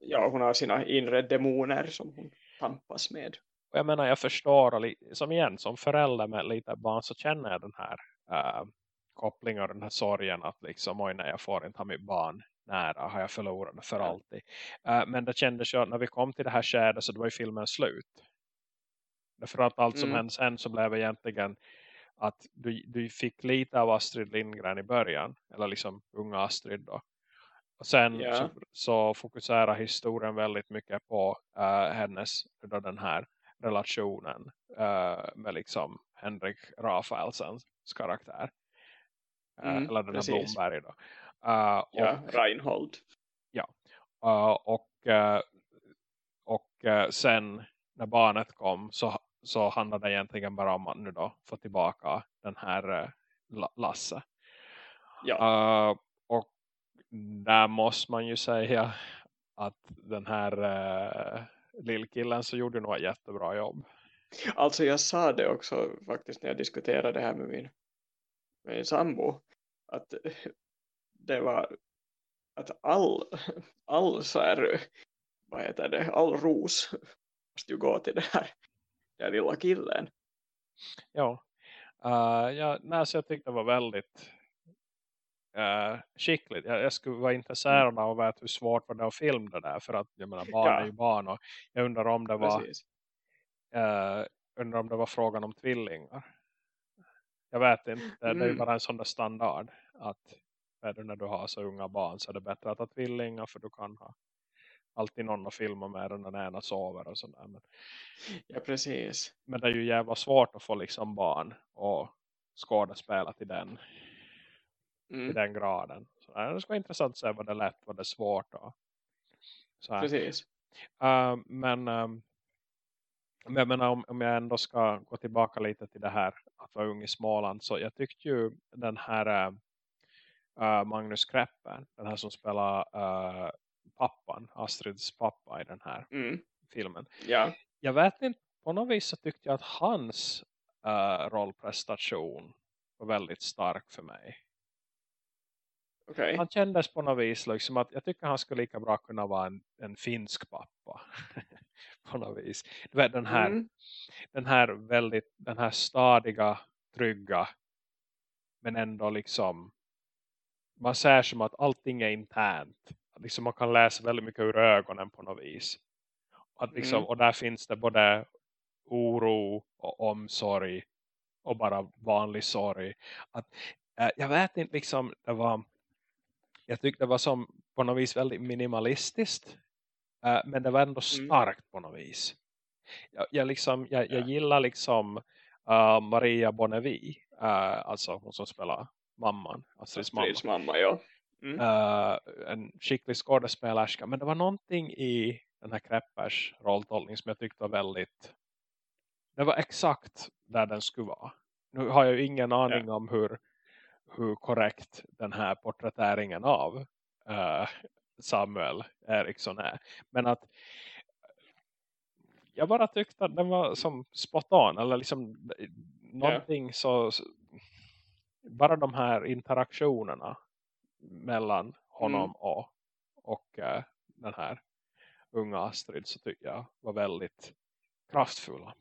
Speaker 2: ja, hon har sina inre demoner som hon tampas med.
Speaker 1: Och jag menar, jag förstår, som igen, som förälder med lite barn så känner jag den här uh, kopplingen och den här sorgen att liksom, oj nej, jag får inte ha mitt barn nära, har jag förlorat för alltid. Uh, men det kändes ju när vi kom till det här skädet så det var ju filmen slut. Därför att allt som mm. hände sen så blev egentligen att du, du fick lite av Astrid Lindgren i början. Eller liksom unga Astrid då. Och sen yeah. så, så, fokuserar historien väldigt mycket på uh, hennes, då den här relationen uh, med liksom Henrik Rafaelsens karaktär. Uh, mm, eller den här Blomberg då.
Speaker 2: Uh, ja, och, Reinhold.
Speaker 1: Ja. och och sen när barnet kom så, så handlade det egentligen bara om att nu då få tillbaka den här Lasse. Ja. och där måste man ju säga att den här uh, lillkillen så gjorde nog ett jättebra jobb.
Speaker 2: Alltså jag sa det också faktiskt när jag diskuterade det här med min, med min sambo. Att det var att all, all så här, vad heter det, all ros måste ju gå till det här, den lilla killen.
Speaker 1: Ja, uh, ja nej, så jag tyckte det var väldigt uh, skickligt. Jag, jag, skulle vara intresserad mm. av att hur svårt var det att filma det där. För att jag menar, barn ja. är ju barn. Och jag undrar om det var uh, undrar om det var frågan om tvillingar. Jag vet inte. Det, mm. det är ju mm. bara en sån där standard. Att när du har så unga barn så är det bättre att ha tvillingar. För du kan ha alltid någon att filma med när den ena sover och sådär. Men,
Speaker 2: ja, precis.
Speaker 1: Men det är ju jävla svårt att få liksom barn och skådespela till den mm. i den graden. Så det ska vara intressant att se vad det är lätt, vad det är svårt. Och,
Speaker 2: så här. Precis.
Speaker 1: Uh, men um, jag menar, om, om jag ändå ska gå tillbaka lite till det här att vara ung i Småland så jag tyckte ju den här uh, Magnus Kreppen, den här som spelar uh, pappan, Astrids pappa i den här mm. filmen.
Speaker 2: Ja.
Speaker 1: Jag vet inte, på något vis så tyckte jag att hans uh, rollprestation var väldigt stark för mig.
Speaker 2: Okay.
Speaker 1: Han kändes på något vis liksom att jag tycker han skulle lika bra kunna vara en, en finsk pappa. på något vis. Du vet den här, mm. den här väldigt, den här stadiga, trygga men ändå liksom man ser som att allting är internt. Liksom man kan läsa väldigt mycket ur ögonen på något vis. Att liksom, mm. Och där finns det både oro och omsorg och bara vanlig sorg. Att, äh, jag vet inte liksom, det var jag tyckte det var som på något vis väldigt minimalistiskt. Uh, men det var ändå mm. starkt mm. på något vis. Jag, jag, liksom, jag, jag gillar liksom uh, Maria Bonnevi. Uh, alltså hon som spelar mamman. Astrids mamma.
Speaker 2: mamma ja.
Speaker 1: Mm. en skicklig skådespelerska. Men det var någonting i den här Kreppers rolltolkning som jag tyckte var väldigt det var exakt där den skulle vara. Nu har jag ju ingen aning ja. om hur hur korrekt den här porträtteringen av uh, Samuel Eriksson är. Men att jag bara tyckte att den var som spot on. Eller liksom någonting yeah. så, bara de här interaktionerna mellan honom mm. och, och uh, den här unga Astrid så tycker jag var väldigt kraftfulla.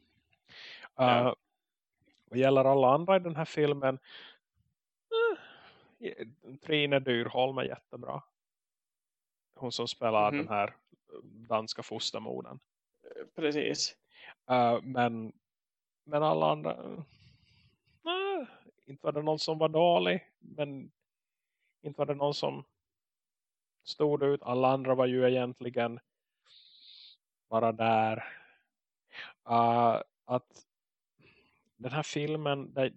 Speaker 1: Uh, Vad gäller alla andra i den här filmen Trine Dyrholm är jättebra. Hon som spelar mm den här danska fostermoden.
Speaker 2: Precis.
Speaker 1: Uh, men, men alla andra... Uh, inte var det någon som var dålig. Men inte var det någon som stod ut. Alla andra var ju egentligen bara där. Uh, att den här filmen, det,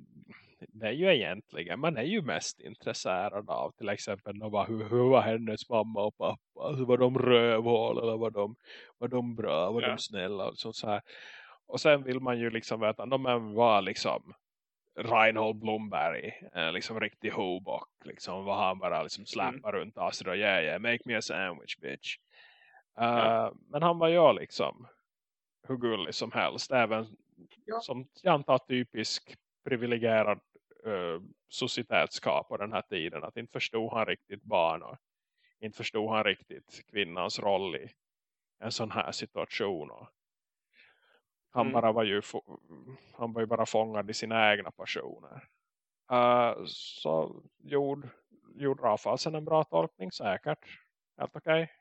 Speaker 1: det är ju egentligen, man är ju mest intresserad av till exempel bara, hur, hur var hennes mamma och pappa, alltså, var de rövhål eller var de, var de bra, var ja. de snälla och sånt så här. Och sen vill man ju liksom veta, de var liksom Reinhold Blomberg, en liksom riktig hobock, liksom var han bara liksom släppa mm. runt Astrid och yeah, yeah, make me a sandwich bitch. Uh, ja. Men han var ju liksom hur gullig som helst. Även
Speaker 2: Ja.
Speaker 1: som jag antar typisk privilegierad uh, societetsskap på den här tiden. Att inte förstod han riktigt barn och inte förstod han riktigt kvinnans roll i en sån här situation. Och han,
Speaker 2: Mm.
Speaker 1: bara var ju, han var ju bara fångad i sina egna passioner. Uh, så gjorde, gjorde Rafalsen en bra tolkning säkert. Helt okej.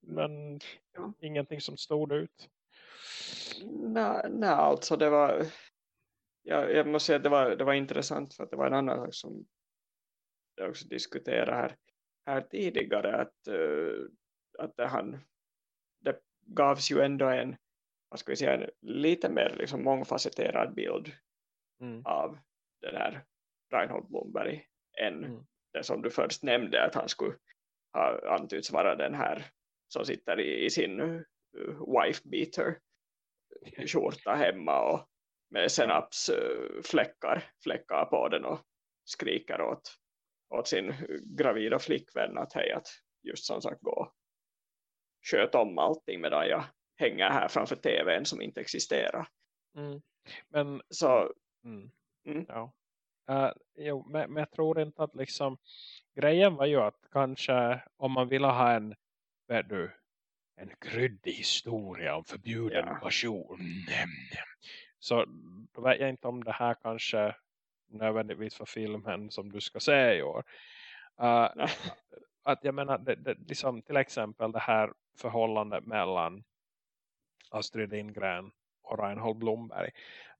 Speaker 1: Men
Speaker 2: Ja.
Speaker 1: ingenting som stod ut.
Speaker 2: Nej, nej alltså det var jag, jag måste säga att det var, det var intressant för att det var en annan sak som jag också diskuterade här, här tidigare att, eh, att det, han, det gavs ju ändå en, vad ska vi säga, en lite mer liksom mångfacetterad bild
Speaker 1: Mm.
Speaker 2: av den här Reinhold Blomberg än
Speaker 1: Mm.
Speaker 2: det som du först nämnde att han skulle ha antytts vara den här som sitter i, i sin uh, wife beater skjorta hemma och med senapsfläckar fläckar på den och skriker åt, åt sin gravida flickvän att hej att just som sagt gå sköt om allting medan jag hänger här framför tvn som inte existerar.
Speaker 1: Mm. Men
Speaker 2: Så
Speaker 1: Mm.
Speaker 2: Mm.
Speaker 1: Ja. Uh, jo, men, men jag tror inte att liksom grejen var ju att kanske om man vill ha en vet du, en kryddig historia om förbjuden
Speaker 2: Ja.
Speaker 1: passion så då vet jag inte om det här kanske nödvändigtvis för filmen som du ska se i år. Uh, att jag menar det, det, liksom, till exempel det här förhållandet mellan Astrid Lindgren och Reinhold Blomberg.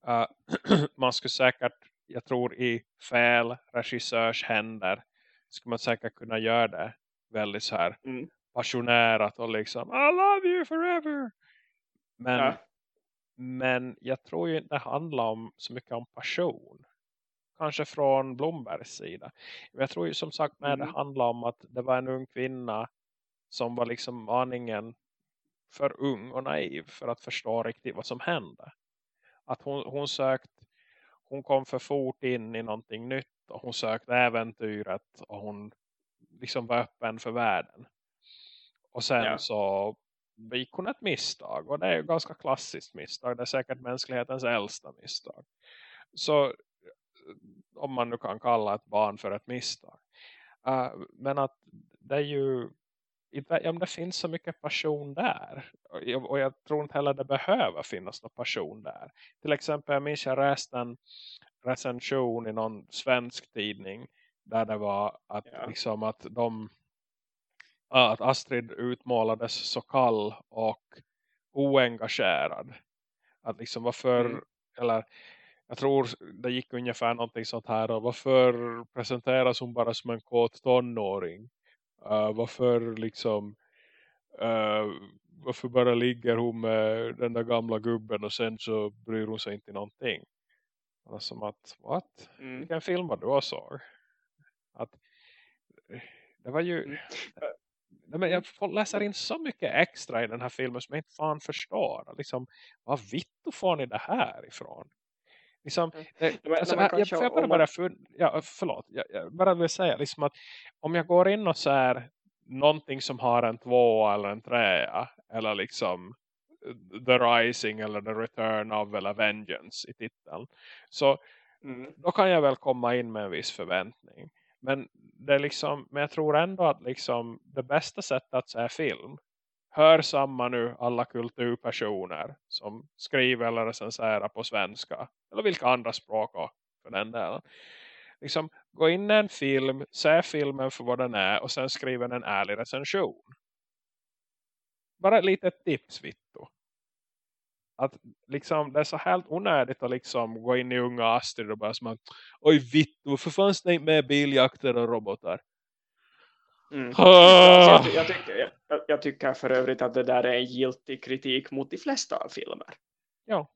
Speaker 1: Uh, man skulle säkert, jag tror i fel regissörs händer skulle man säkert kunna göra det väldigt så här
Speaker 2: Mm.
Speaker 1: passionerat och liksom I love you forever. Men,
Speaker 2: Ja.
Speaker 1: men jag tror ju inte det handlar om så mycket om passion. Kanske från Blombergs sida. Men jag tror ju som sagt med
Speaker 2: Mm.
Speaker 1: det handlar om att det var en ung kvinna som var liksom aningen för ung och naiv för att förstå riktigt vad som hände. Att hon, hon sökt, hon kom för fort in i någonting nytt och hon sökte äventyret och hon liksom var öppen för världen. Och sen
Speaker 2: Ja.
Speaker 1: så begick hon ett misstag och det är ju ganska klassiskt misstag. Det är säkert mänsklighetens äldsta misstag. Så om man nu kan kalla ett barn för ett misstag. Uh, men att det är ju om det finns så mycket passion där. Och jag, och jag tror inte heller det behöver finnas någon passion där. Till exempel jag minns jag läste en recension i någon svensk tidning. Där det var att,
Speaker 2: Ja.
Speaker 1: liksom att de ja, att Astrid utmålades så kall och oengagerad. Att liksom varför
Speaker 2: Mm.
Speaker 1: eller jag tror det gick ungefär någonting sånt här. Och varför presenteras hon bara som en kåt tonåring? Uh, varför liksom uh, varför bara ligger hon med den där gamla gubben och sen så bryr hon sig inte någonting. Det var som att, what?
Speaker 2: Mm.
Speaker 1: Vilken film var du såg? Att, eh, det var ju
Speaker 2: Mm.
Speaker 1: Nej, men jag läser in så mycket extra i den här filmen som jag inte fan förstår. Liksom, vad vitt får ni det här ifrån? Liksom,
Speaker 2: Mm.
Speaker 1: det,
Speaker 2: Men-
Speaker 1: alltså,
Speaker 2: men
Speaker 1: jag, jag, får jag bara
Speaker 2: man-
Speaker 1: börja för, ja, förlåt, jag, jag bara vill säga liksom att om jag går in och så någonting som har en tvåa eller en trea eller liksom eh, The Rising eller The Return of eller Vengeance i titeln så
Speaker 2: Mm.
Speaker 1: då kan jag väl komma in med en viss förväntning. Men, det är liksom, men jag tror ändå att liksom det bästa sättet att se film hör samma nu alla kulturpersoner som skriver eller recenserar på svenska eller vilka andra språk för den delen. Liksom, gå in i en film, se filmen för vad den är och sen skriva en ärlig recension. Bara ett litet tips, Vitto. Att liksom, det är så helt onödigt att liksom gå in i unga Astrid och bara som att Oj Vitto, varför fanns det inte med biljakter och robotar?
Speaker 2: Mm. Alltså, jag, ty- jag, tycker, jag, jag tycker för övrigt att det där är en giltig kritik mot de flesta filmer.
Speaker 1: Ja.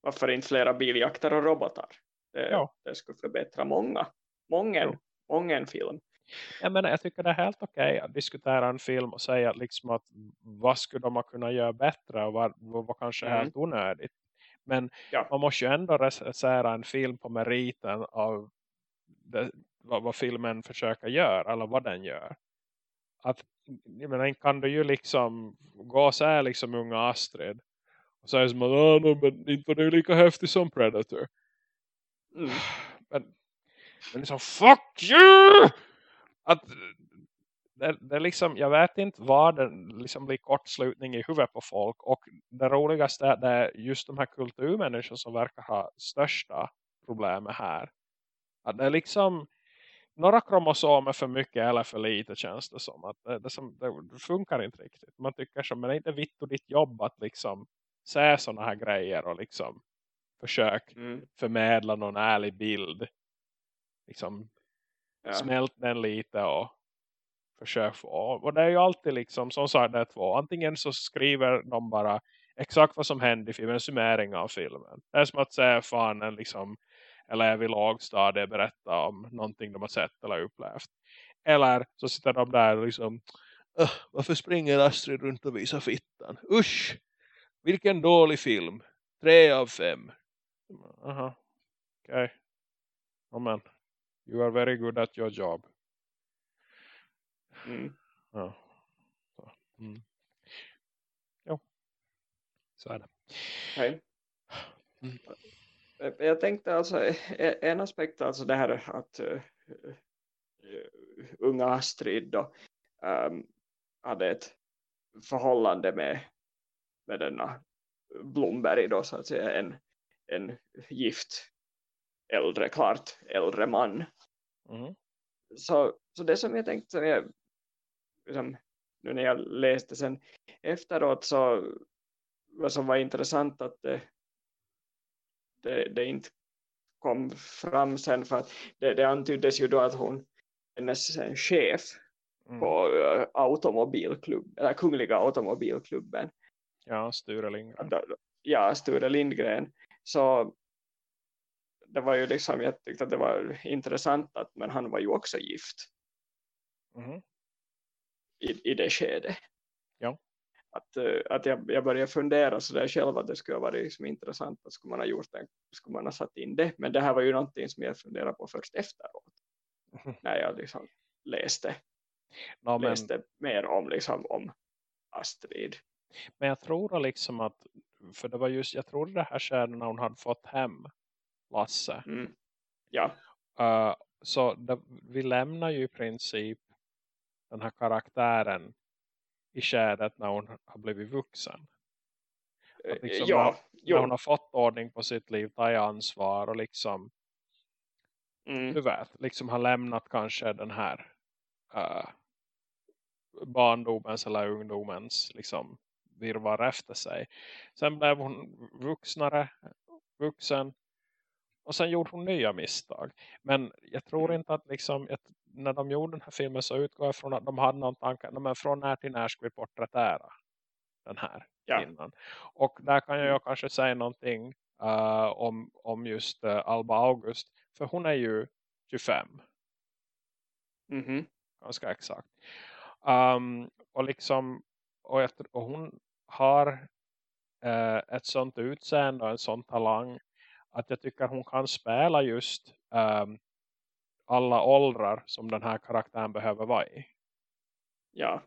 Speaker 2: Varför inte flera biljakter och robotar? Det,
Speaker 1: Ja.
Speaker 2: det skulle förbättra många. Mången,
Speaker 1: Jo.
Speaker 2: mången film.
Speaker 1: Jag menar, jag tycker det är helt okej att diskutera en film och säga liksom att vad skulle de ha kunnat göra bättre och vad, vad kanske
Speaker 2: Mm.
Speaker 1: helt onödigt. Men
Speaker 2: Ja.
Speaker 1: man måste ju ändå recensera en film på meriten av det, vad, vad filmen försöker göra eller vad den gör. Att, jag menar, kan du ju liksom gå och säga liksom unga Astrid Och säger som att no, men inte var det lika häftigt som Predator.
Speaker 2: Mm.
Speaker 1: Men, men liksom fuck you! Att det, det är liksom, jag vet inte vad det liksom blir kortslutning i huvudet på folk. Och det roligaste är att just de här kulturmänniskorna som verkar ha största problemet här. Att det är liksom några kromosomer för mycket eller för lite känns det som. Att det, det, som, det funkar inte riktigt. Man tycker som, men det är inte vitt och ditt jobb att liksom se sådana här grejer och liksom försök
Speaker 2: Mm.
Speaker 1: förmedla någon ärlig bild. Liksom
Speaker 2: Ja.
Speaker 1: smält den lite och försök få. Och det är ju alltid liksom, som sagt det två. Antingen så skriver de bara exakt vad som hände i filmen, en summering av filmen. Det är som att säga fan en liksom elev i lågstadiet berätta om någonting de har sett eller upplevt. Eller så sitter de där och liksom "Ugh, varför springer Astrid runt och visar fittan? Usch! Vilken dålig film. Tre av fem. Aha. Okej. Okay. Amen. You are very good at your job.
Speaker 2: Mm.
Speaker 1: Ja. Så. Mm. Jo. Så är det.
Speaker 2: Okej.
Speaker 1: Mm.
Speaker 2: Eh, Jag tänkte alltså, eh, en aspekt alltså det här att uh, unga Astrid då, um, hade ett förhållande med, med denna Blomberg då så att säga en, en gift äldre, klart äldre man.
Speaker 1: Mm.
Speaker 2: Så, så det som jag tänkte som jag, liksom, nu när jag läste sen efteråt så vad som var intressant att det, det, det inte kom fram sen för att det, det antyddes ju då att hon hennes eh, chef
Speaker 1: Mm.
Speaker 2: på uh, automobilklubb eller kungliga automobilklubben
Speaker 1: Ja, Sture Lindgren.
Speaker 2: ja, Sture Lindgren så det var ju liksom jag tyckte att det var intressant att men han var ju också gift
Speaker 1: Mhm.
Speaker 2: i, i det skedet. Att, eh, att jag, jag började fundera så där själv att det skulle ha varit liksom intressant att skulle man ha gjort det, skulle man ha satt in det. Men det här var ju någonting som jag funderade på först efteråt.
Speaker 1: Mhm.
Speaker 2: När jag liksom läste,
Speaker 1: Ja, men,
Speaker 2: läste mer om, liksom, om Astrid.
Speaker 1: men jag tror liksom att för det var just, jag tror det här skedde när hon hade fått hem Lasse.
Speaker 2: Mm. Ja,
Speaker 1: Uh, så det, vi lämnar ju i princip den här karaktären i skedet när hon har blivit vuxen. Att liksom
Speaker 2: ja,
Speaker 1: när
Speaker 2: jo.
Speaker 1: hon har fått ordning på sitt liv, ta i ansvar och liksom
Speaker 2: Mm.
Speaker 1: du vet, liksom har lämnat kanske den här uh, barndomens eller ungdomens liksom virvar efter sig. Sen blev hon vuxnare, vuxen och sen gjorde hon nya misstag. Men jag tror
Speaker 2: Mm.
Speaker 1: inte att liksom, att när de gjorde den här filmen så utgår jag från att de hade någon tanke, men från när till när ska vi porträttera den här
Speaker 2: Ja.
Speaker 1: kvinnan. Och där kan jag
Speaker 2: Mm.
Speaker 1: kanske säga någonting uh, om, om just uh, Alba August. För hon är ju 25
Speaker 2: Mhm.
Speaker 1: ganska exakt. Um, och liksom och, tr- och hon har eh, ett sånt utseende och en sån talang att jag tycker hon kan spela just ehm, alla åldrar som den här karaktären behöver vara i.
Speaker 2: Ja,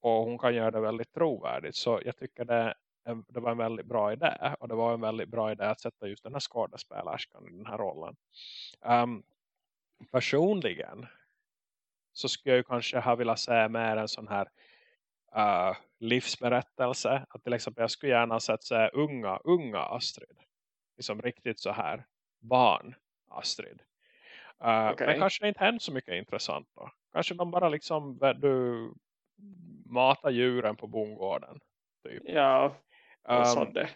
Speaker 1: Och hon kan göra det väldigt trovärdigt. Så jag tycker det, en- det var en väldigt bra idé. Och det var en väldigt bra idé att sätta just den här skådespelerskan i den här rollen. Um, personligen så skulle jag ju kanske ha velat säga mer en sån här uh, livsberättelse. Att till exempel jag skulle gärna sett så unga, unga Astrid. Liksom riktigt så här barn Astrid. Uh,
Speaker 2: Okej.
Speaker 1: Men kanske det inte händer så mycket intressant då. Kanske de bara liksom du matar djuren på bondgården. Typ.
Speaker 2: ja och
Speaker 1: Um,
Speaker 2: sådde,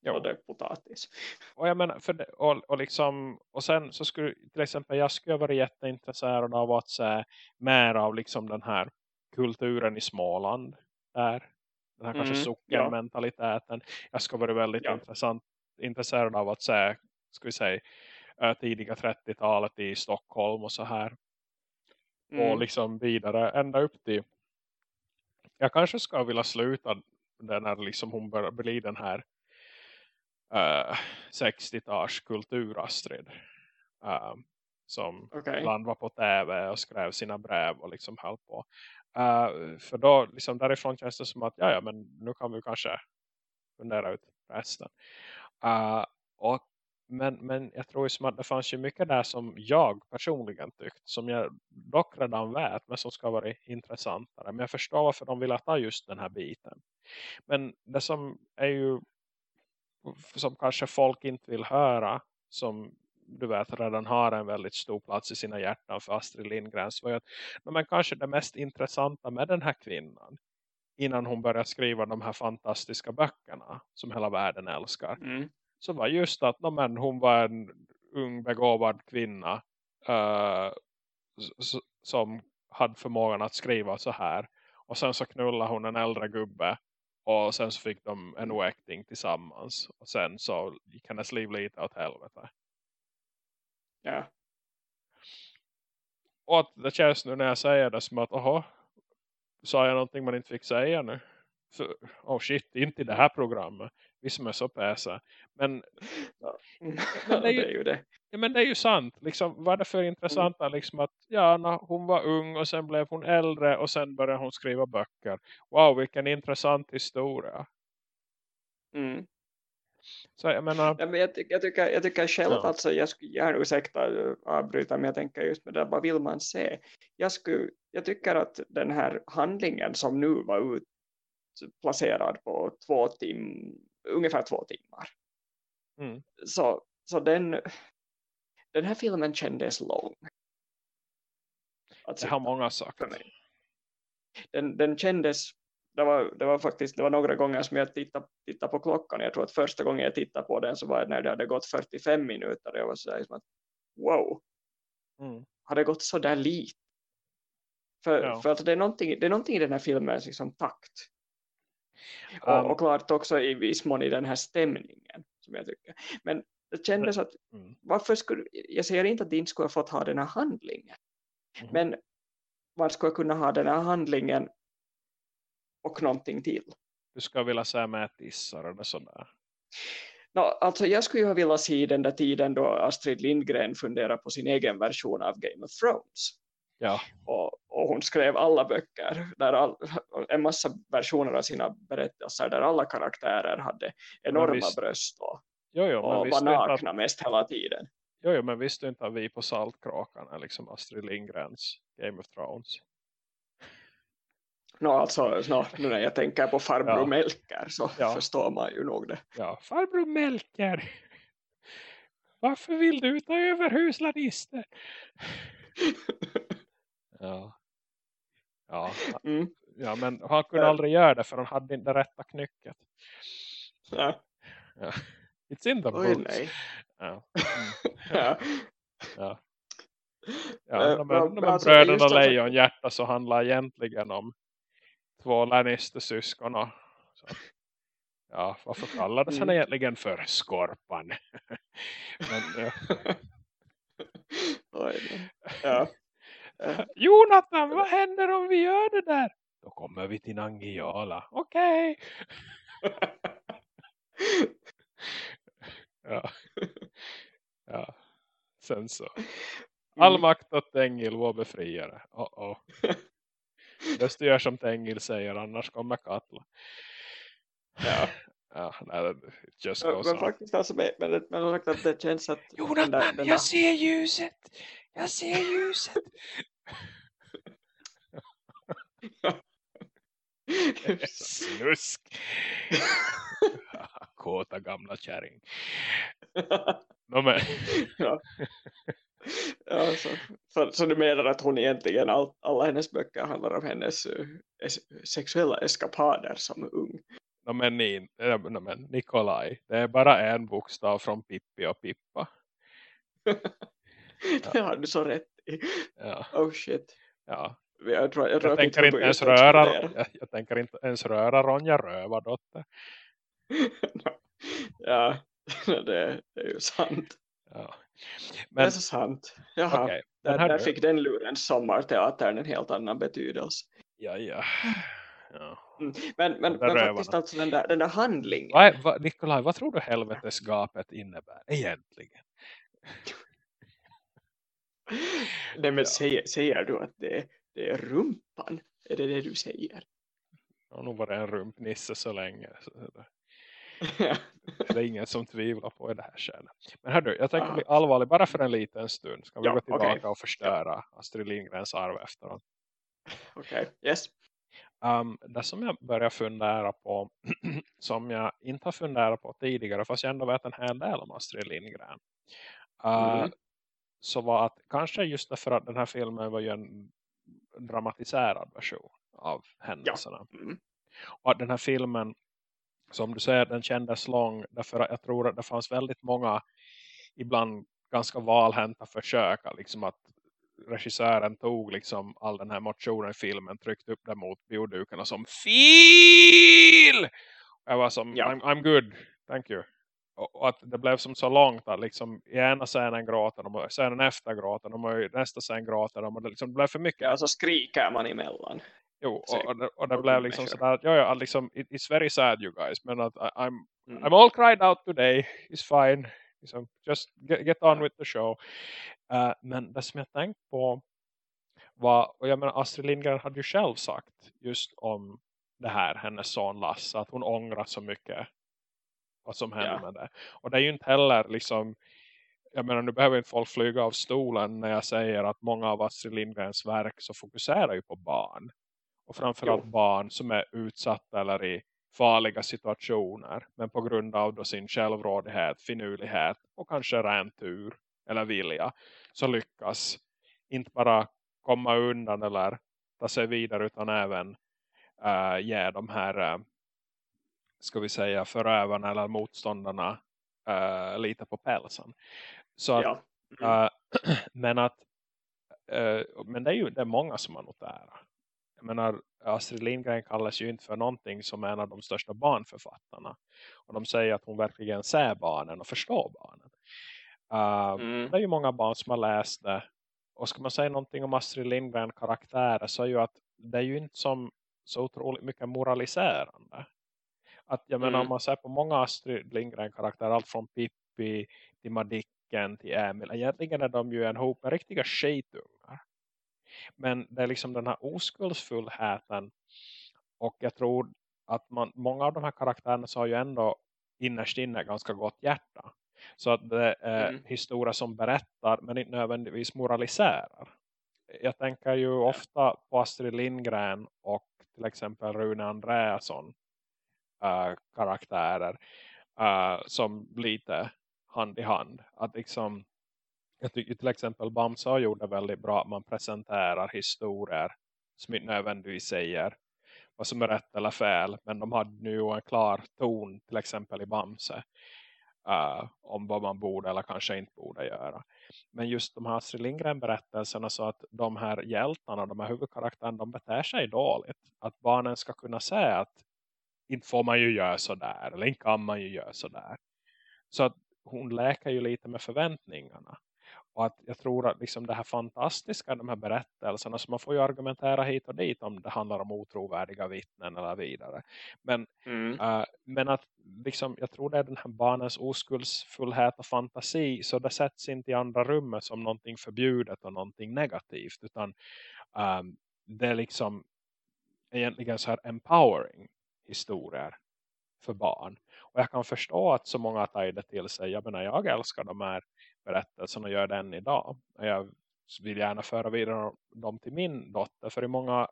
Speaker 1: jo.
Speaker 2: sådde potatis.
Speaker 1: Och jag menar, för det, och, och liksom, och sen så skulle till exempel jag skulle vara jätteintresserad av att se mer av liksom den här kulturen i Småland där. Den här kanske
Speaker 2: Mm,
Speaker 1: sockenmentaliteten. Jag skulle vara väldigt
Speaker 2: Ja.
Speaker 1: intressant, intresserad av att se, ska vi säga, eh, tidiga 30-talet i Stockholm och så här. Och
Speaker 2: Mm.
Speaker 1: liksom vidare ända upp till jag kanske ska vilja sluta när liksom hon börjar bli den här uh, 60-tals kulturastrid uh, som
Speaker 2: Okej.
Speaker 1: ibland var på tv och skrev sina brev och liksom höll på. Uh, för då liksom därifrån känns det som att ja men nu kan vi kanske fundera ut resten. Uh, och, men, men jag tror som att det fanns ju mycket där som jag personligen tyckt. Som jag dock redan vet men som ska vara intressantare. Men jag förstår varför de vill ta just den här biten. Men det som är ju som kanske folk inte vill höra som du vet redan har en väldigt stor plats i sina hjärtan för Astrid Lindgrens var ju att men kanske det mest intressanta med den här kvinnan innan hon började skriva de här fantastiska böckerna som hela världen älskar
Speaker 2: Mm
Speaker 1: så var just att men, hon var en ung begåvad kvinna uh, som hade förmågan att skriva så här och sen så knullade hon en äldre gubbe och sen så fick de en oäkting tillsammans. Och sen så gick hennes liv lite åt helvete.
Speaker 2: Ja.
Speaker 1: Och att det känns nu när jag säger det som att, aha, sa jag någonting man inte fick säga nu? Så, oh shit, inte i det här programmet. Vi som är så päsa. Men,
Speaker 2: ja.
Speaker 1: men, det är ju,
Speaker 2: det är ju det.
Speaker 1: Ja, men det är ju sant. Liksom, vad är det för intressant mm. liksom att ja, när hon var ung och sen blev hon äldre och sen började hon skriva böcker. Wow, vilken intressant historia.
Speaker 2: Mm.
Speaker 1: Så jag menar...
Speaker 2: Ja, men jag, jag, tycker, jag tycker själv, ja. alltså, jag skulle gärna ursäkta avbryta, men jag tänker just med det, vad vill man se? Jag, skulle, jag tycker att den här handlingen som nu var utplacerad på två tim, ungefär två timmar.
Speaker 1: Mm.
Speaker 2: Så, så den, den här filmen kändes lång.
Speaker 1: det har många mig.
Speaker 2: Den, den kändes, det var, det var faktiskt det var några gånger som jag tittade, tittade på klockan. Jag tror att första gången jag tittade på den så var det när det hade gått 45 minuter. Jag var så där, som att, wow,
Speaker 1: mm.
Speaker 2: har det gått så där lite? För,
Speaker 1: ja.
Speaker 2: för att det är, någonting, det är någonting i den här filmens liksom, takt. Och, um, och klart också i viss mån i den här stämningen som jag tycker. Men det kändes att mm. varför skulle, jag säger inte att de inte skulle ha fått ha den här handlingen. Mm. Men man skulle kunna ha den här handlingen och någonting till.
Speaker 1: Du ska vilja säga mätissar eller sådär.
Speaker 2: No, alltså jag skulle ju vilja se den där tiden då Astrid Lindgren funderar på sin egen version av Game of Thrones.
Speaker 1: Ja.
Speaker 2: Och, och hon skrev alla böcker, där all, en massa versioner av sina berättelser där alla karaktärer hade enorma visst, bröst och,
Speaker 1: jo, jo,
Speaker 2: och var nakna att, mest hela tiden.
Speaker 1: Jo, jo men visste inte att vi på Saltkråkan är liksom Astrid Lindgrens Game of Thrones?
Speaker 2: No, alltså, no, nu när jag tänker på farbror ja. Melker så ja. förstår man ju nog det.
Speaker 1: Ja, farbror Melker. Varför vill du ta över huslanister? ja. Ja.
Speaker 2: Mm.
Speaker 1: ja, men han kunde ja. aldrig göra det för han hade inte rätta knycket.
Speaker 2: Ja.
Speaker 1: ja. It's in the
Speaker 2: Oj, books. Nej.
Speaker 1: Ja. Mm.
Speaker 2: ja.
Speaker 1: ja. Ja, men, men, alltså, bröderna Lejonhjärta så handlar egentligen om två Lannister-syskon så. Ja, varför kallades han mm. egentligen för Skorpan? men, ja.
Speaker 2: Oj, ja.
Speaker 1: Jonathan, vad händer om vi gör det där? Då kommer vi till Nangiala. Okej. Okay. ja. ja. Sen så. All makt åt Tengil, vår befriare. Oh -oh. Du gör som Tengil säger, annars kommer Katla.
Speaker 2: Ja.
Speaker 1: Ja, nej, just
Speaker 2: men, men faktiskt alltså, men, men, men att det känns att...
Speaker 1: Jonathan, den där, jag ser ljuset! Jag ser ljuset! Snusk! Kåta gamla kärring. No, men.
Speaker 2: ja. Ja, så, så, så, du menar att hon egentligen, all, alla hennes böcker handlar om hennes uh, es, sexuella eskapader som ung?
Speaker 1: No, men, ni, no, men Nikolaj, det är bara en bokstav från Pippi och Pippa.
Speaker 2: det har du så rätt.
Speaker 1: Ja.
Speaker 2: Oh shit.
Speaker 1: Ja.
Speaker 2: Jag, tror, jag,
Speaker 1: jag, jag tänker inte ens röra jag, jag, tänker inte ens röra Ronja Rövardotter.
Speaker 2: ja, det, det är ju sant.
Speaker 1: Ja.
Speaker 2: Men, det är så sant. Jaha, okay, där, där fick den lurens sommarteatern en helt annan betydelse.
Speaker 1: Ja, ja. ja.
Speaker 2: Mm. Men, men, men faktiskt alltså den där, den där handlingen.
Speaker 1: Va, va, Nikolaj, vad tror du helvetesgapet innebär egentligen?
Speaker 2: Nej, men ja. säger, säger du att det, det är rumpan? Är det det du säger?
Speaker 1: Ja, nog var det en rumpnisse så länge. Så det är ingen som tvivlar på i det här skedet. Men hördu, jag tänker bli allvarlig bara för en liten stund. Ska vi
Speaker 2: ja,
Speaker 1: gå tillbaka
Speaker 2: okay.
Speaker 1: och förstöra. Astrid Lindgrens arv efteråt?
Speaker 2: Okej, okay. yes.
Speaker 1: Um, det som jag börjar fundera på, som jag inte har funderat på tidigare, fast jag ändå vet en hel del om Astrid Lindgren. Uh, mm. Så var att, kanske just därför att den här filmen var ju en dramatiserad version av händelserna. Ja. Mm. Och att den här filmen, som du säger, den kändes lång, därför att jag tror att det fanns väldigt många, ibland ganska valhänta försök liksom att regissören tog liksom all den här motionen i filmen, tryckte upp den mot biodukarna som FIL! Jag var som, ja. I'm, I'm good, thank you. Och, att det blev som så långt att liksom i ena scenen gråter de och scenen efter gråter de och i nästa scen gråter de och det, liksom, blev för mycket.
Speaker 2: Ja, så skriker man emellan.
Speaker 1: Jo, och, och, det, och det blev liksom sådär att, ja, ja, liksom, it, it's very sad you guys, men att I'm, mm. I'm all cried out today, it's fine, liksom, just get, get on with the show. Uh, men det som jag tänkt på var, och jag menar Astrid Lindgren hade ju själv sagt just om det här, hennes son Lasse, att hon ångrar så mycket vad som hände yeah. med det. Och det är ju inte heller liksom, jag menar nu behöver inte folk flyga av stolen när jag säger att många av Astrid Lindgrens verk så fokuserar ju på barn. Och framförallt jo. barn som är utsatta eller i farliga situationer. Men på grund av då sin självrådighet, finurlighet och kanske ren tur eller vilja så lyckas inte bara komma undan eller ta sig vidare utan även uh, ge de här uh, ska vi säga förövarna eller motståndarna uh, lite på pälsen. Så att, ja. mm. men att men det är ju det är många som har noterat. Jag menar, Astrid Lindgren kallas ju inte för någonting som en av de största barnförfattarna. Och de säger att hon verkligen ser barnen och förstår barnen. Uh, mm. Det är ju många barn som har läst det. Och ska man säga någonting om Astrid Lindgren karaktärer så är ju att det är ju inte som så otroligt mycket moraliserande. Att jag menar mm. om man ser på många Astrid Lindgren karaktärer, allt från Pippi till Madicken till Emil. Egentligen är de ju en hop med riktiga skitungar. Men det är liksom den här oskuldsfullheten. Och jag tror att man, många av de här karaktärerna så har ju ändå innerst inne ganska gott hjärta. Så att det är mm. historia som berättar men inte nödvändigtvis moraliserar. Jag tänker ju ofta på Astrid Lindgren och till exempel Rune Andreasson Äh, karaktärer uh, som lite hand i hand. Att liksom jag tycker till exempel Bamsa gjorde väldigt bra att man presenterar historier som inte nödvändigtvis säger vad som är rätt eller fel. Men de hade nu en klar ton till exempel i Bamse. Uh, om vad man borde eller kanske inte borde göra. Men just de här Astrid Lindgren berättelserna så att de här hjältarna, de här huvudkaraktärerna, de beter sig dåligt. Att barnen ska kunna säga att inte får man ju göra sådär eller inte kan man ju göra sådär. Så att hon läker ju lite med förväntningarna. Och att jag tror att liksom det här fantastiska, de här berättelserna, så man får ju argumentera hit och dit om det handlar om otrovärdiga vittnen eller vidare. Men, mm. uh, men att liksom, jag tror det är den här barnens oskuldsfullhet och fantasi, så det sätts inte i andra rummet som någonting förbjudet och någonting negativt, utan um, det är liksom egentligen så här empowering historier för barn. Och jag kan förstå att så många tar det till sig. Jag menar, jag älskar de här berättelserna och gör den idag. och Jag vill gärna föra vidare dem till min dotter för i många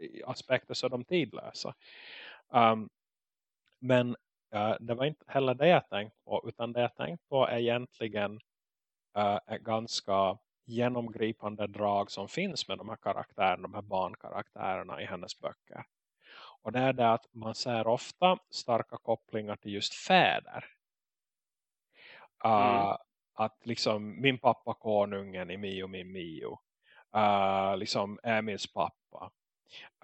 Speaker 1: eh, aspekter så är de tidlösa. Um, ehm, men uh, det var inte heller det jag tänkte på utan det jag tänkte på är egentligen uh, ett ganska genomgripande drag som finns med de här karaktärerna, de här barnkaraktärerna i hennes böcker. Och det är det att man ser ofta starka kopplingar till just fäder. Uh, mm att liksom min pappa konungen i Mio min Mio. Uh, liksom Emils pappa.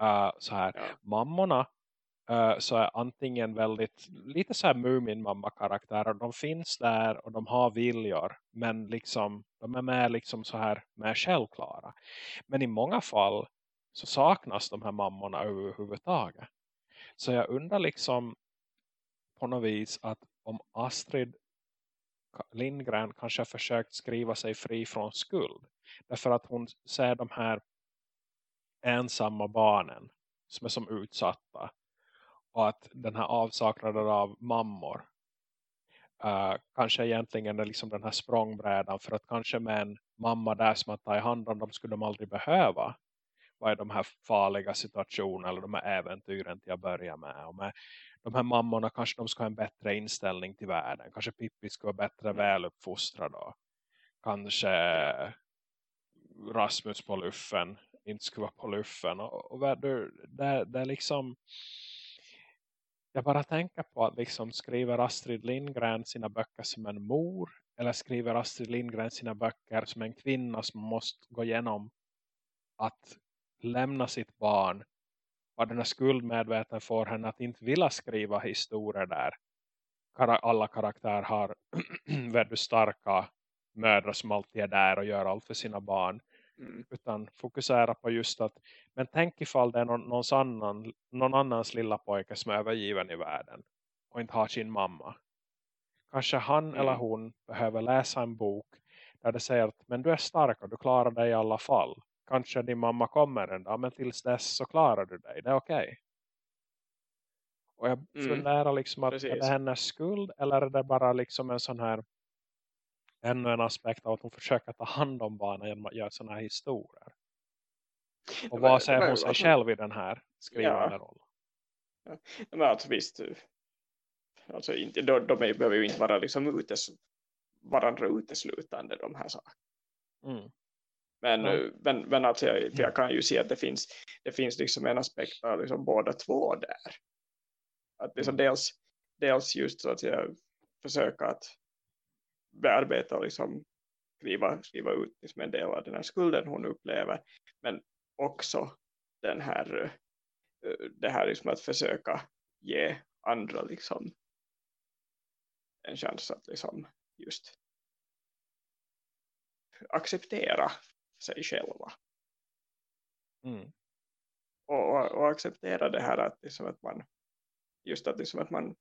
Speaker 1: Uh, så här, ja. mammorna uh, så är antingen väldigt lite så här Mumin karaktärer de finns där och de har viljor men liksom de är med liksom så här med självklara. Men i många fall så saknas de här mammorna överhuvudtaget så jag undrar liksom på något vis att om Astrid Lindgren kanske har försökt skriva sig fri från skuld. Därför att hon ser de här ensamma barnen som är som utsatta. Och att den här avsaknaden av mammor uh, kanske egentligen är liksom den här språngbrädan för att kanske med en mamma där som att ta i hand om dem skulle de aldrig behöva vad är de här farliga situationerna eller de här äventyren till att börja med. Och med de här mammorna kanske de ska ha en bättre inställning till världen. Kanske Pippi ska vara bättre mm. väluppfostrad då. Kanske Rasmus på luffen inte skulle vara på luffen. Och, och det, det, det är liksom jag bara tänker på att liksom skriver Astrid Lindgren sina böcker som en mor eller skriver Astrid Lindgren sina böcker som en kvinna som måste gå igenom att lämna sitt barn och den här skuldmedveten får henne att inte vilja skriva historier där alla karaktärer har väldigt starka mödrar som alltid är där och gör allt för sina barn. Mm. Utan fokusera på just att men tänk ifall det är någon, annan, någon annans lilla pojke som är övergiven i världen och inte har sin mamma. Kanske han mm. eller hon behöver läsa en bok där det säger att men du är stark och du klarar dig i alla fall kanske din mamma kommer en dag. Men tills dess så klarar du dig. Det är okej. Okay. Och jag mm. funderar liksom att Precis. är det hennes skuld. Eller är det bara liksom en sån här. Ännu en aspekt av att hon försöker ta hand om barnen genom att göra såna här historier. Och men, vad säger men, hon sig alltså, själv i den här skrivande ja. rollen?
Speaker 2: Ja. Men alltså visst. Alltså inte, de, de behöver ju inte vara liksom utes, varandra uteslutande de här sakerna. Mm. Men, ja. men, men alltså jag, jag kan ju se att det finns, det finns liksom en aspekt av liksom båda två där. Att liksom mm. dels, dels just så att jag försöker att bearbeta och liksom skriva, skriva ut liksom en del av den här skulden hon upplever. Men också den här, det här liksom att försöka ge andra liksom en chans att liksom just acceptera sig själva. Mm. Och, och, och, acceptera det här att, liksom att man just att, liksom att man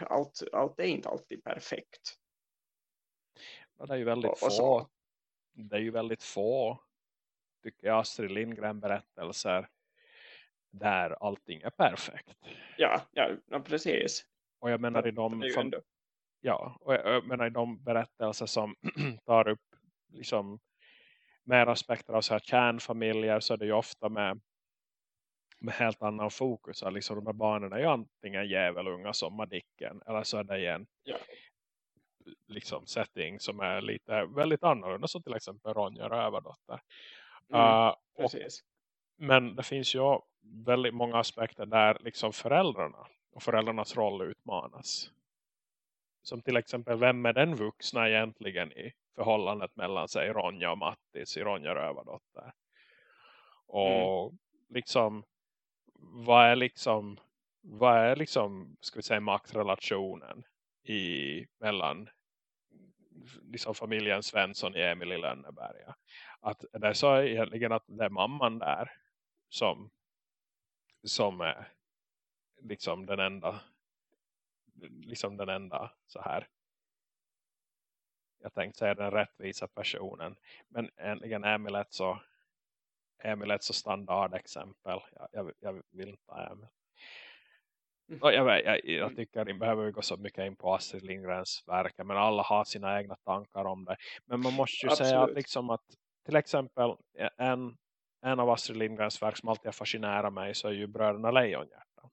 Speaker 2: allt, allt är inte alltid perfekt.
Speaker 1: Ja, det är ju väldigt och, och få det är ju väldigt få tycker jag Astrid Lindgren berättelser där allting är perfekt.
Speaker 2: Ja, ja, precis.
Speaker 1: Och jag menar i de ja, och jag menar i de berättelser som tar upp liksom mer aspekter av så här kärnfamiljer så är det ju ofta med, med helt annan fokus. Liksom de här barnen är ju antingen djävulunga som Madicken eller så är det en ja. liksom setting som är lite väldigt annorlunda som till exempel Ronja Rövardotter. Mm, uh, precis. Och, men det finns ju väldigt många aspekter där liksom föräldrarna och föräldrarnas roll utmanas. Som till exempel, vem är den vuxna egentligen i förhållandet mellan sig Ronja och Mattis i Ronja Rövardotter. Och mm. liksom vad är liksom vad är liksom ska vi säga maktrelationen i mellan liksom familjen Svensson i Emil i Lönneberga. Att det är så egentligen att det är mamman där som som är liksom den enda liksom den enda så här jag tänkte säga den rättvisa personen. Men egentligen Emil ett så, Emil ett så standardexempel. Jag, jag, jag vill inte ha Emil. Mm. Och jag, jag, jag tycker inte behöver gå så mycket in på Astrid Lindgrens verk. Men alla har sina egna tankar om det. Men man måste ju Absolut. säga att, liksom att till exempel en, en av Astrid Lindgrens verk som alltid har fascinerat mig så är ju Bröderna Lejonhjärta.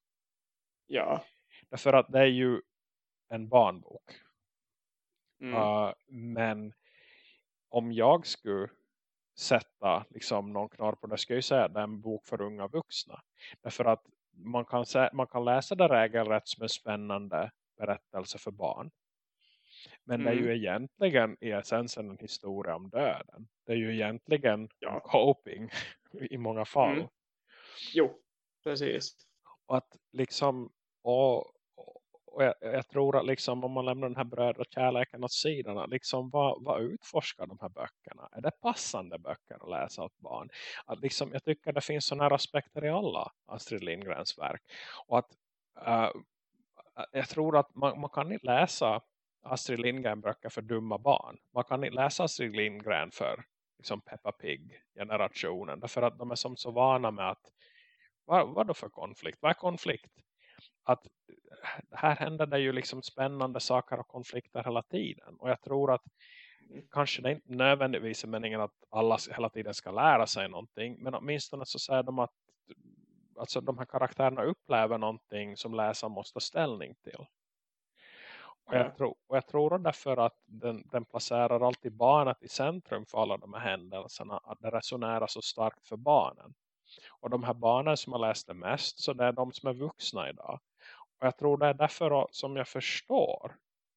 Speaker 2: Ja.
Speaker 1: Därför att det är ju en barnbok. Mm. Uh, men om jag skulle sätta liksom någon knorr på det skulle jag säga att det är en bok för unga vuxna. Därför att man kan, man kan läsa det regelrätt som en spännande berättelse för barn. Men mm. det är ju mm. egentligen i essensen en historia om döden. Det är ju egentligen ja. coping i många fall. Mm.
Speaker 2: Jo, precis.
Speaker 1: Och att liksom, och och jag, jag, tror att liksom om man lämnar den här brödrakärleken åt sidan, liksom vad, vad utforskar de här böckerna? Är det passande böcker att läsa åt barn? Att liksom, jag tycker det finns sådana här aspekter i alla Astrid Lindgrens verk. Och att uh, jag tror att man, man kan inte läsa Astrid Lindgren böcker för dumma barn. Man kan inte läsa Astrid Lindgren för liksom Peppa Pig-generationen. Därför att de är som så vana med att vad, vad då för konflikt? Vad är konflikt? Att här händer det ju liksom spännande saker och konflikter hela tiden. Och jag tror att kanske det inte nödvändigtvis är meningen att alla hela tiden ska lära sig någonting. Men åtminstone så säger de att alltså de här karaktärerna upplever någonting som läsaren måste ta ställning till. Och jag, tror, och jag tror därför att den, den placerar alltid barnet i centrum för alla de här händelserna. Att det resonerar så starkt för barnen. Och de här barnen som har läst det mest så det är de som är vuxna idag. Och jag tror det är därför som jag förstår.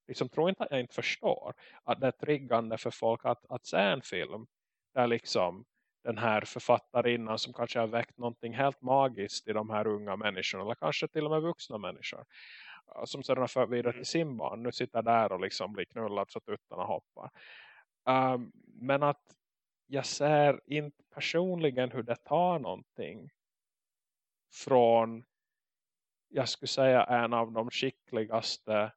Speaker 1: Liksom tror inte att jag inte förstår. Att det är triggande för folk att, att se en film. Där liksom den här författarinnan som kanske har väckt någonting helt magiskt i de här unga människorna. Eller kanske till och med vuxna människor. Som sedan har vidare till sin barn. Nu sitter där och liksom blir knullad så tuttarna hoppar. Um, men att jag ser inte personligen hur det tar någonting från jag skulle säga en av de skickligaste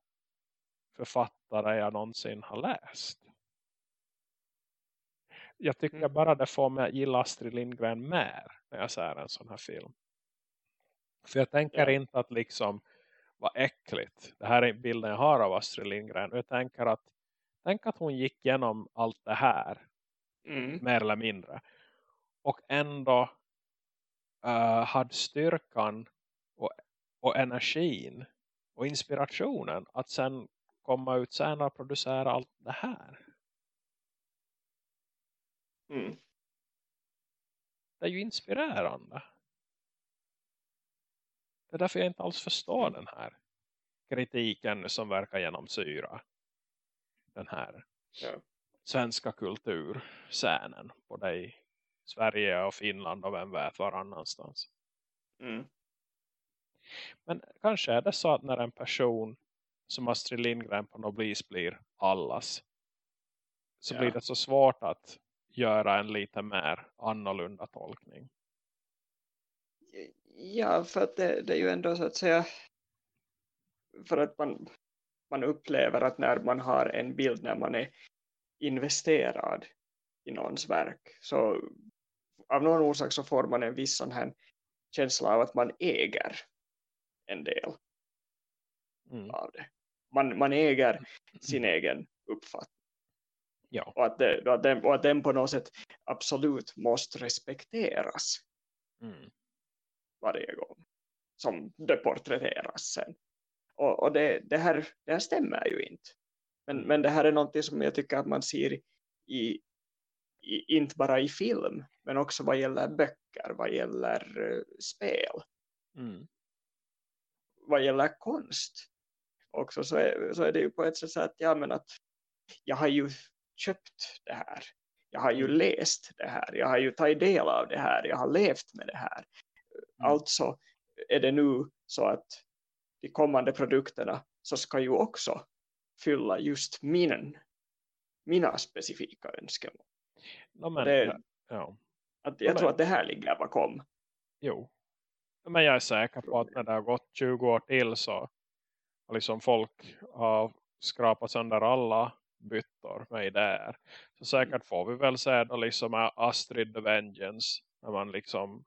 Speaker 1: författare jag någonsin har läst. Jag tycker mm. bara det får mig att gilla Astrid Lindgren mer när jag ser en sån här film. För jag tänker ja. inte att liksom vad äckligt. Det här är bilden jag har av Astrid Lindgren. Jag tänker att, tänk att hon gick igenom allt det här. Mm. Mer eller mindre. Och ändå uh, hade styrkan och energin och inspirationen att sen komma ut sen och producera allt det här. Mm. Det är ju inspirerande. Det är därför jag inte alls förstår den här kritiken som verkar genomsyra den här ja. svenska kulturscenen både i Sverige och Finland och vem vet var annanstans. Mm. Men kanske är det så att när en person som Astrid Lindgren på Noblis blir allas så ja. blir det så svårt att göra en lite mer annorlunda tolkning.
Speaker 2: Ja, för att det, det är ju ändå så att säga för att man, man upplever att när man har en bild när man är investerad i någons verk så av någon orsak så får man en viss sån här känsla av att man äger en del mm. av det. Man, man äger sin mm. egen uppfattning. Ja. Och, att det, att den, och att den på något sätt absolut måste respekteras mm. varje gång som det porträtteras sen. Och, och det, det, här, det här stämmer ju inte. Men, mm. men det här är något som jag tycker att man ser i, i, inte bara i film men också vad gäller böcker, vad gäller uh, spel. Mm vad gäller konst också så är, så är det ju på ett sätt så att, ja, men att jag har ju köpt det här. Jag har ju mm. läst det här. Jag har ju tagit del av det här. Jag har levt med det här. Mm. Alltså är det nu så att de kommande produkterna så ska ju också fylla just min, mina specifika önskemål. No, men, det, ja. att jag no, tror men. att det här ligger bakom.
Speaker 1: Jo, men jag är säker på att när det har gått 20 år till så liksom folk har skrapat sönder alla byttor med idéer. Så säkert får vi väl se då liksom Astrid the Vengeance när man liksom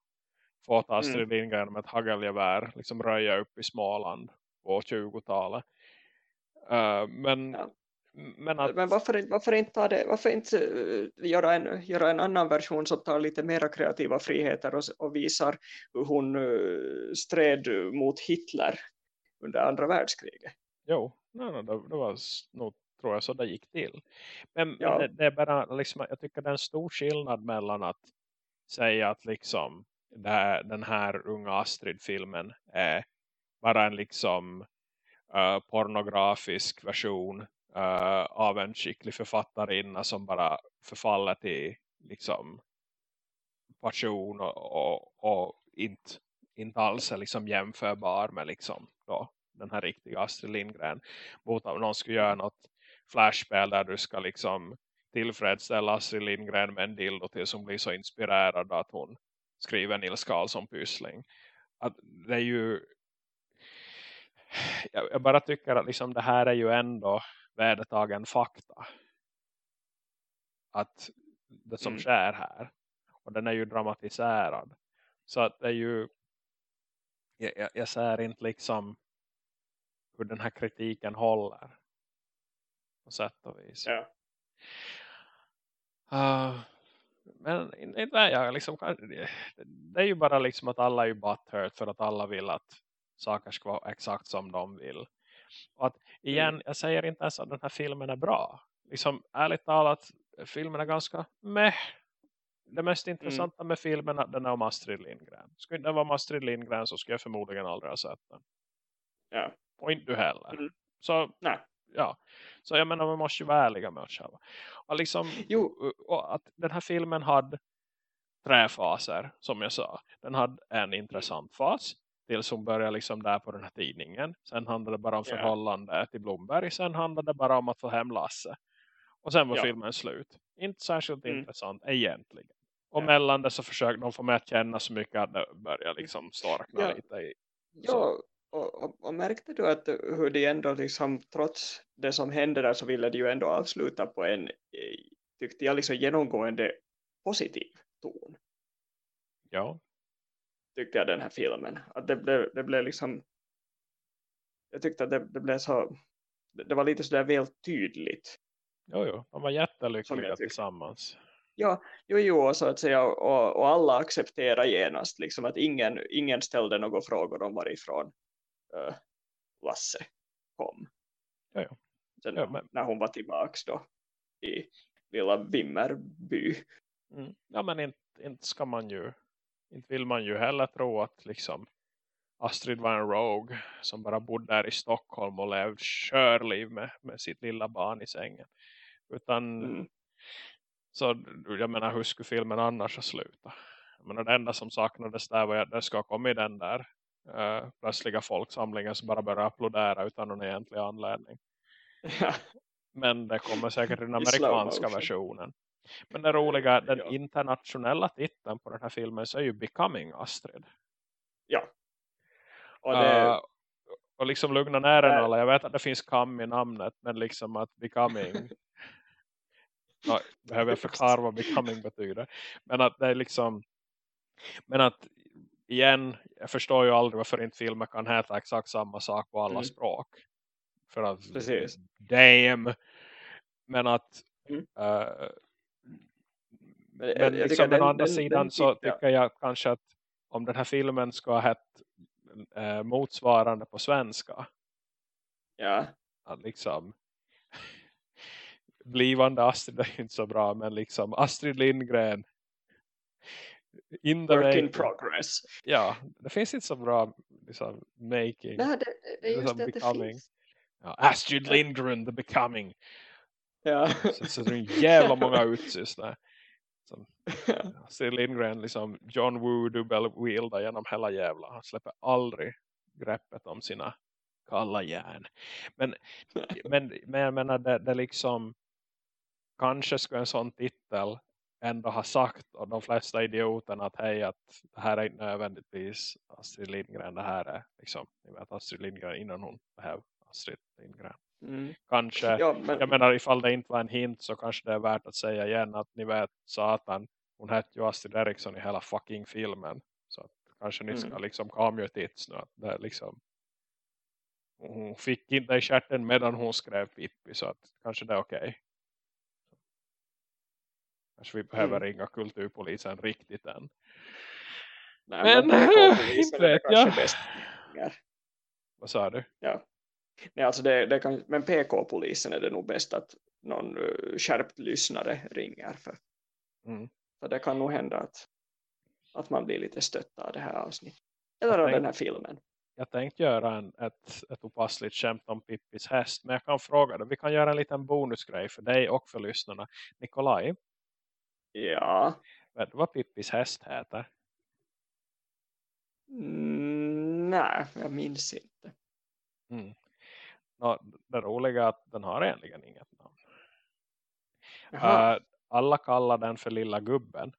Speaker 1: får ta Astrid mm. Lindgren med ett hagelgevär liksom röja upp i Småland på 20-talet. Uh, eh, men ja.
Speaker 2: Men, att... men varför, varför inte, ta det, varför inte uh, göra, en, göra en annan version som tar lite mera kreativa friheter och, och visar hur hon uh, stred mot Hitler under andra världskriget?
Speaker 1: Jo, nej, nej, det, det var nog tror jag så det gick till. Men, ja. men det, det, är bara liksom, jag tycker det är en stor skillnad mellan att säga att liksom här, den här unga Astrid-filmen är bara en liksom uh, pornografisk version uh, av en skicklig författarinna som bara förfaller till liksom passion och, och, och inte, inte alls är liksom jämförbar med liksom då, den här riktiga Astrid Lindgren mot om någon skulle göra något flashspel där du ska liksom tillfredsställa Astrid Lindgren med en dildo till som blir så inspirerad att hon skriver Nils Karlsson Pyssling. Att det är ju jag bara tycker att liksom det här är ju ändå vedertagen fakta. Att det som mm. sker här. Och den är ju dramatiserad. Så att det är ju jag, jag, jag ser inte liksom hur den här kritiken håller. På sätt och vis.
Speaker 2: Ja.
Speaker 1: Uh, men inte jag. Liksom, det är ju bara liksom att alla är ju butthurt för att alla vill att saker ska vara exakt som de vill. Och att igen, mm. jag säger inte ens att den här filmen är bra. Liksom ärligt talat, filmen är ganska meh. Det mest mm. intressanta mm. med filmen är den är om Astrid Lindgren. Skulle inte vara om Astrid Lindgren så skulle jag förmodligen aldrig ha sett den.
Speaker 2: Ja.
Speaker 1: Och inte du heller.
Speaker 2: Mm.
Speaker 1: Så,
Speaker 2: Nej.
Speaker 1: Ja. Så jag menar, man måste ju vara ärliga med oss själva. Och liksom,
Speaker 2: jo.
Speaker 1: Och att den här filmen hade tre faser, som jag sa. Den hade en intressant fas tills hon började liksom där på den här tidningen. Sen handlade det bara om yeah. förhållande till Blomberg. Sen handlade det bara om att få hem Lasse. Och sen var ja. filmen slut. Inte särskilt mm. intressant egentligen. Och ja. mellan det så försökte de få mig att känna så mycket att det började liksom storkna
Speaker 2: ja.
Speaker 1: lite. I,
Speaker 2: ja, och, och, och, märkte du att hur de ändå liksom trots det som hände där så ville de ju ändå avsluta på en tyckte jag liksom genomgående positiv ton.
Speaker 1: Ja.
Speaker 2: Tyckte jag den här filmen. Att det blev, det blev liksom jag tyckte att det, det blev så det var lite sådär väl tydligt.
Speaker 1: Jo, jo. De var jättelyckliga tillsammans.
Speaker 2: Ja, jo, jo, så att säga. Och, och alla accepterar genast liksom att ingen, ingen ställde några frågor om varifrån uh, Lasse kom.
Speaker 1: Ja, ja.
Speaker 2: Sen, ja, men... när hon var tillbaka då i lilla Vimmerby.
Speaker 1: Mm. Ja, men inte, inte ska man ju inte vill man ju heller tro att liksom Astrid var en rogue som bara bodde där i Stockholm och levde körliv med, med sitt lilla barn i sängen. Utan mm. så jag menar hur skulle filmen annars ha slutat? Jag menar det enda som saknades där var att det ska komma i den där uh, plötsliga folksamlingen som bara börjar applådera utan någon egentlig anledning.
Speaker 2: Ja.
Speaker 1: Men det kommer säkert i den amerikanska versionen. Men det roliga den ja. internationella titeln på den här filmen så är ju Becoming Astrid.
Speaker 2: Ja. Och, det... uh,
Speaker 1: och liksom lugna ner den alla. Jag vet att det finns kam i namnet men liksom att Becoming ja, behöver jag förklara vad Becoming betyder. Men att det är liksom men att igen, jag förstår ju aldrig varför inte filmer kan heta exakt samma sak på alla mm. språk. För att,
Speaker 2: Precis.
Speaker 1: damn. Men att mm. uh, men, men liksom den, andra den, sidan den, så tycker ja. jag kanske att om den här filmen ska ha hett eh, motsvarande på svenska.
Speaker 2: Ja.
Speaker 1: Att liksom blivande Astrid är inte så bra men liksom Astrid Lindgren
Speaker 2: in the Work making. in progress.
Speaker 1: Ja, det finns inte så bra liksom, making.
Speaker 2: Nej, det, det är just liksom, det becoming. det finns.
Speaker 1: Ja, Astrid Lindgren, The Becoming.
Speaker 2: Ja.
Speaker 1: Så, så det är en jävla många utsysslor. Som Astrid Lindgren, liksom John Woo dubbel wielda genom hela jävla. Han släpper aldrig greppet om sina kalla järn. Men, men, men jag menar, det, det liksom kanske skulle en sån titel ändå ha sagt och de flesta idioterna att hej att det här är inte nödvändigtvis Astrid Lindgren, det här är liksom, ni vet Astrid Lindgren innan hon behöver Astrid Lindgren.
Speaker 2: Mm.
Speaker 1: Kanske,
Speaker 2: ja, men...
Speaker 1: jag menar ifall det inte var en hint så kanske det är värt att säga igen att ni vet satan, hon hette ju Astrid Eriksson i hela fucking filmen. Så att kanske ni ska mm. liksom cameo tits nu. Att det är liksom, hon fick inte i kärten medan hon skrev Pippi så att kanske det är okej. Okay. Kanske vi behöver mm. ringa kulturpolisen riktigt än.
Speaker 2: Nej, men, men inte vet jag. Bäst.
Speaker 1: Vad sa du?
Speaker 2: Ja. Nej, alltså det, det kan, men PK-polisen är det nog bäst att någon uh, skärpt lyssnare ringer för.
Speaker 1: Mm.
Speaker 2: Så det kan nog hända att, att man blir lite stött av det här avsnittet. Eller av den här filmen.
Speaker 1: Jag tänkte göra en, ett, ett opassligt skämt om Pippis häst. Men jag kan fråga dig. Vi kan göra en liten bonusgrej för dig och för lyssnarna. Nikolaj.
Speaker 2: Ja.
Speaker 1: Vet du vad Pippis häst heter?
Speaker 2: Mm, nej, jag minns inte.
Speaker 1: Mm. No, det roliga är att den har egentligen inget namn. Uh, alla kallar den för lilla gubben.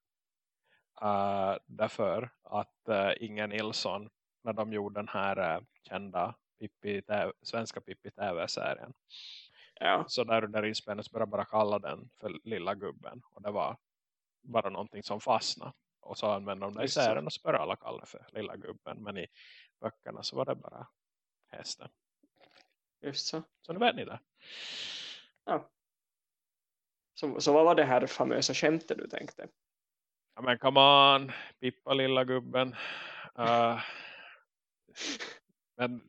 Speaker 1: Uh, därför att uh, Ingen Nilsson när de gjorde den här kända Pippi, svenska Pippi TV-serien.
Speaker 2: Ja.
Speaker 1: Så där under inspelningen började bara kalla den för lilla gubben. Och det var bara någonting som fastnade. Och så använde de det i serien och så började alla kalla för lilla gubben. Men i böckerna så var det bara hästen.
Speaker 2: Just så.
Speaker 1: Så nu vet ni det.
Speaker 2: Ja. Så, så vad var det här famösa skämtet du tänkte?
Speaker 1: Ja men come on, Pippa lilla gubben. Uh, men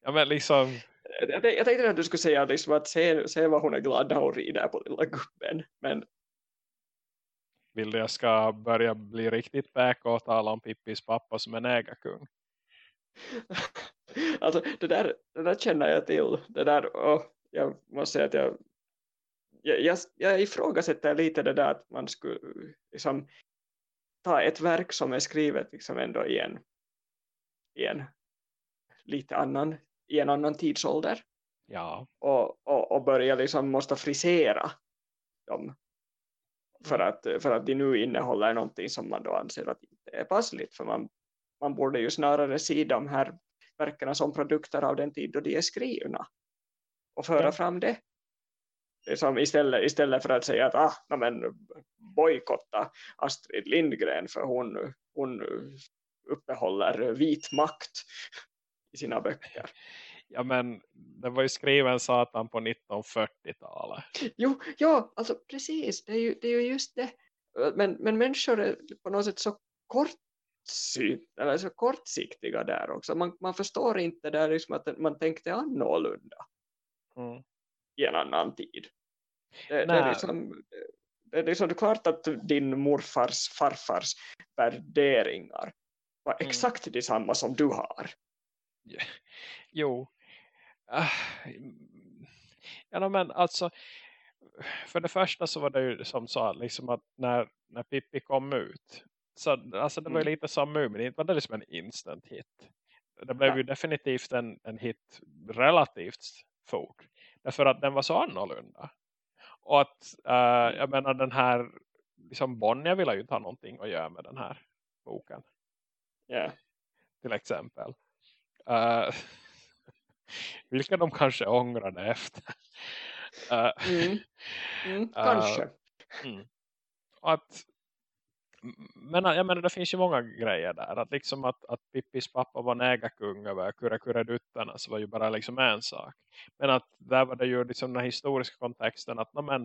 Speaker 1: ja men liksom
Speaker 2: jag, jag tänkte att du skulle säga liksom att se, se vad hon är glad när hon rider på lilla gubben. Men...
Speaker 1: Vill du jag ska börja bli riktigt back och tala om Pippis pappa som en ägarkung?
Speaker 2: alltså det där, det där känner jag till. Det där, oh, jag måste säga att jag, jag, jag, jag ifrågasätter lite det där att man skulle liksom, ta ett verk som är skrivet liksom ändå i en, i en lite annan i en annan tidsålder.
Speaker 1: Ja.
Speaker 2: Och, och, och börja liksom måste frisera dem. För att, för att de nu innehåller någonting som man då anser att inte är passligt. För man, man borde ju snarare se de här verkarna som produkter av den tid då de är skrivna. Och föra ja. fram det. Liksom istället, istället för att säga att ah, men, bojkotta Astrid Lindgren för hon, hon uppehåller vit makt i sina böcker.
Speaker 1: Ja men det var ju skriven satan på 1940-talet.
Speaker 2: Jo, ja, alltså precis. Det är ju, det är ju just det. Men, men människor är på något sätt så kortsynt, eller så kortsiktiga där också. Man, man förstår inte där liksom att man tänkte annorlunda mm. i en annan tid. Det, det, är liksom, det är liksom klart att din morfars farfars värderingar var mm. exakt mm. detsamma som du har
Speaker 1: jo. Uh, ja men alltså för det första så var det ju som sa liksom att när, när Pippi kom ut så alltså det var ju mm. lite som Mumin, det var det liksom en instant hit. Det blev ja. ju definitivt en, en hit relativt fort. Därför att den var så annorlunda. Och att, uh, jag menar den här, liksom Bonnier ville ju inte ha någonting att göra med den här boken.
Speaker 2: Ja. Yeah.
Speaker 1: Till exempel. Uh, vilka de kanske ångrade efter.
Speaker 2: Uh, mm. Mm, kanske.
Speaker 1: Mm. Att, men jag menar, det finns ju många grejer där. Att liksom att, att Pippis pappa var nägarkung över Kura så var ju bara liksom en sak. Men att där var det ju liksom den historiska kontexten att men,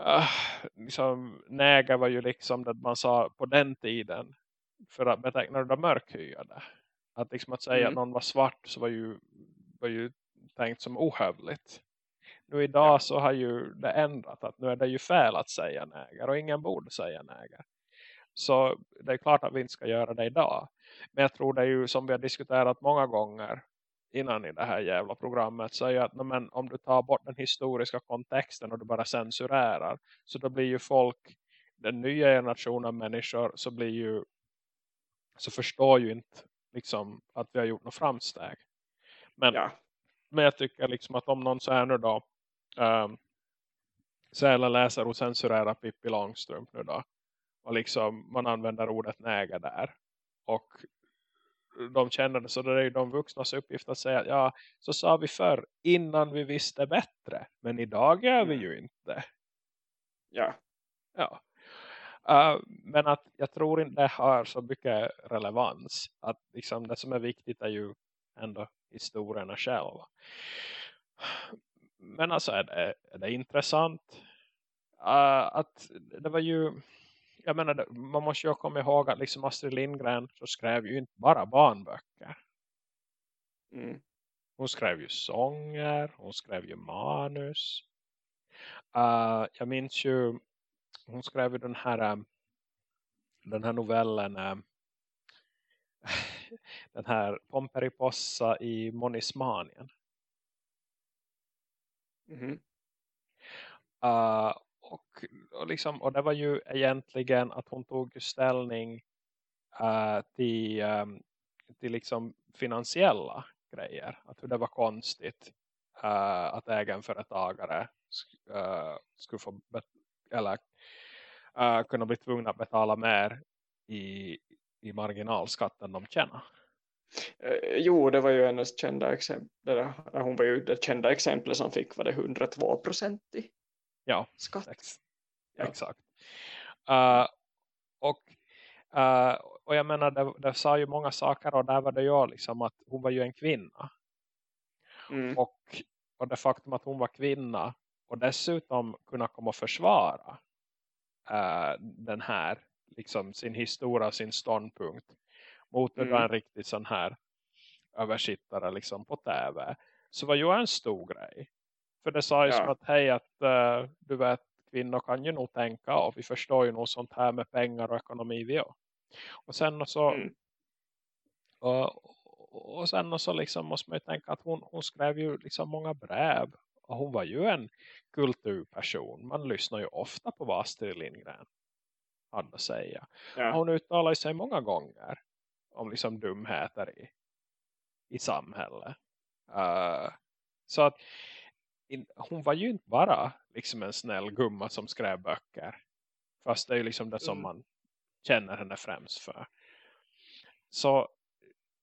Speaker 1: uh, liksom, nägar var ju liksom det man sa på den tiden för att beteckna det mörkhyade. Att liksom att säga mm. att någon var svart så var ju, var ju tänkt som ohövligt. Nu idag så har ju det ändrat att nu är det ju fel att säga näger och ingen borde säga näger. Så det är klart att vi inte ska göra det idag. Men jag tror det är ju som vi har diskuterat många gånger innan i det här jävla programmet så är att men, om du tar bort den historiska kontexten och du bara censurerar så då blir ju folk, den nya generationen människor så blir ju så förstår ju inte liksom, att vi har gjort något framsteg. Men, ja. men jag tycker liksom att om någon så här nu då um, så eller läser och censurerar Pippi Långstrump nu då. Och liksom man använder ordet näga där. Och de känner det så det är ju de vuxnas uppgift att säga ja så sa vi förr innan vi visste bättre. Men idag gör vi ju inte.
Speaker 2: Ja.
Speaker 1: Ja. Uh, men att jag tror inte det har så mycket relevans. Att liksom det som är viktigt är ju ändå historierna själva. Men alltså är det, är det intressant? Uh, att det var ju jag menar, man måste ju komma ihåg att liksom Astrid Lindgren så skrev ju inte bara barnböcker.
Speaker 2: Mm.
Speaker 1: Hon skrev ju sånger, hon skrev ju manus. Uh, jag minns ju hon skrev ju den här ähm, den här novellen ähm, den här Pomperipossa i Monismanien.
Speaker 2: Mm
Speaker 1: uh, och, och, liksom, och det var ju egentligen att hon tog ställning uh, till, um, till liksom finansiella grejer. Att hur det var konstigt uh, att egenföretagare uh, skulle få eller uh, kunna bli tvungna att betala mer i, i marginalskatt än de tjänar.
Speaker 2: Uh, jo, det var ju hennes kända exempel. Där, hon var ju det kända exemplet som fick var det 102 procent i
Speaker 1: ja,
Speaker 2: skatt.
Speaker 1: Ex ja. Exakt. Uh, och, uh, och jag menar, det, det, sa ju många saker och där var det ju liksom att hon var ju en kvinna.
Speaker 2: Mm.
Speaker 1: Och, och det faktum att hon var kvinna och dessutom kunna komma och försvara uh, den här liksom sin historia, sin ståndpunkt mot mm. en riktigt sån här översittare liksom på tv så var ju en stor grej för det sa ju ja. som att hej att uh, du vet kvinnor kan ju nog tänka och vi förstår ju nog sånt här med pengar och ekonomi vi också. Och sen så mm. och, och sen så liksom måste man ju tänka att hon, hon skrev ju liksom många brev och hon var ju en kulturperson. Man lyssnar ju ofta på vad Astrid Lindgren hade att säga. Ja. Hon uttalar sig många gånger om liksom dumheter i, i samhället. Uh, så att in, hon var ju inte bara liksom en snäll gumma som skrev böcker. Fast det är ju liksom det som mm. man känner henne främst för. Så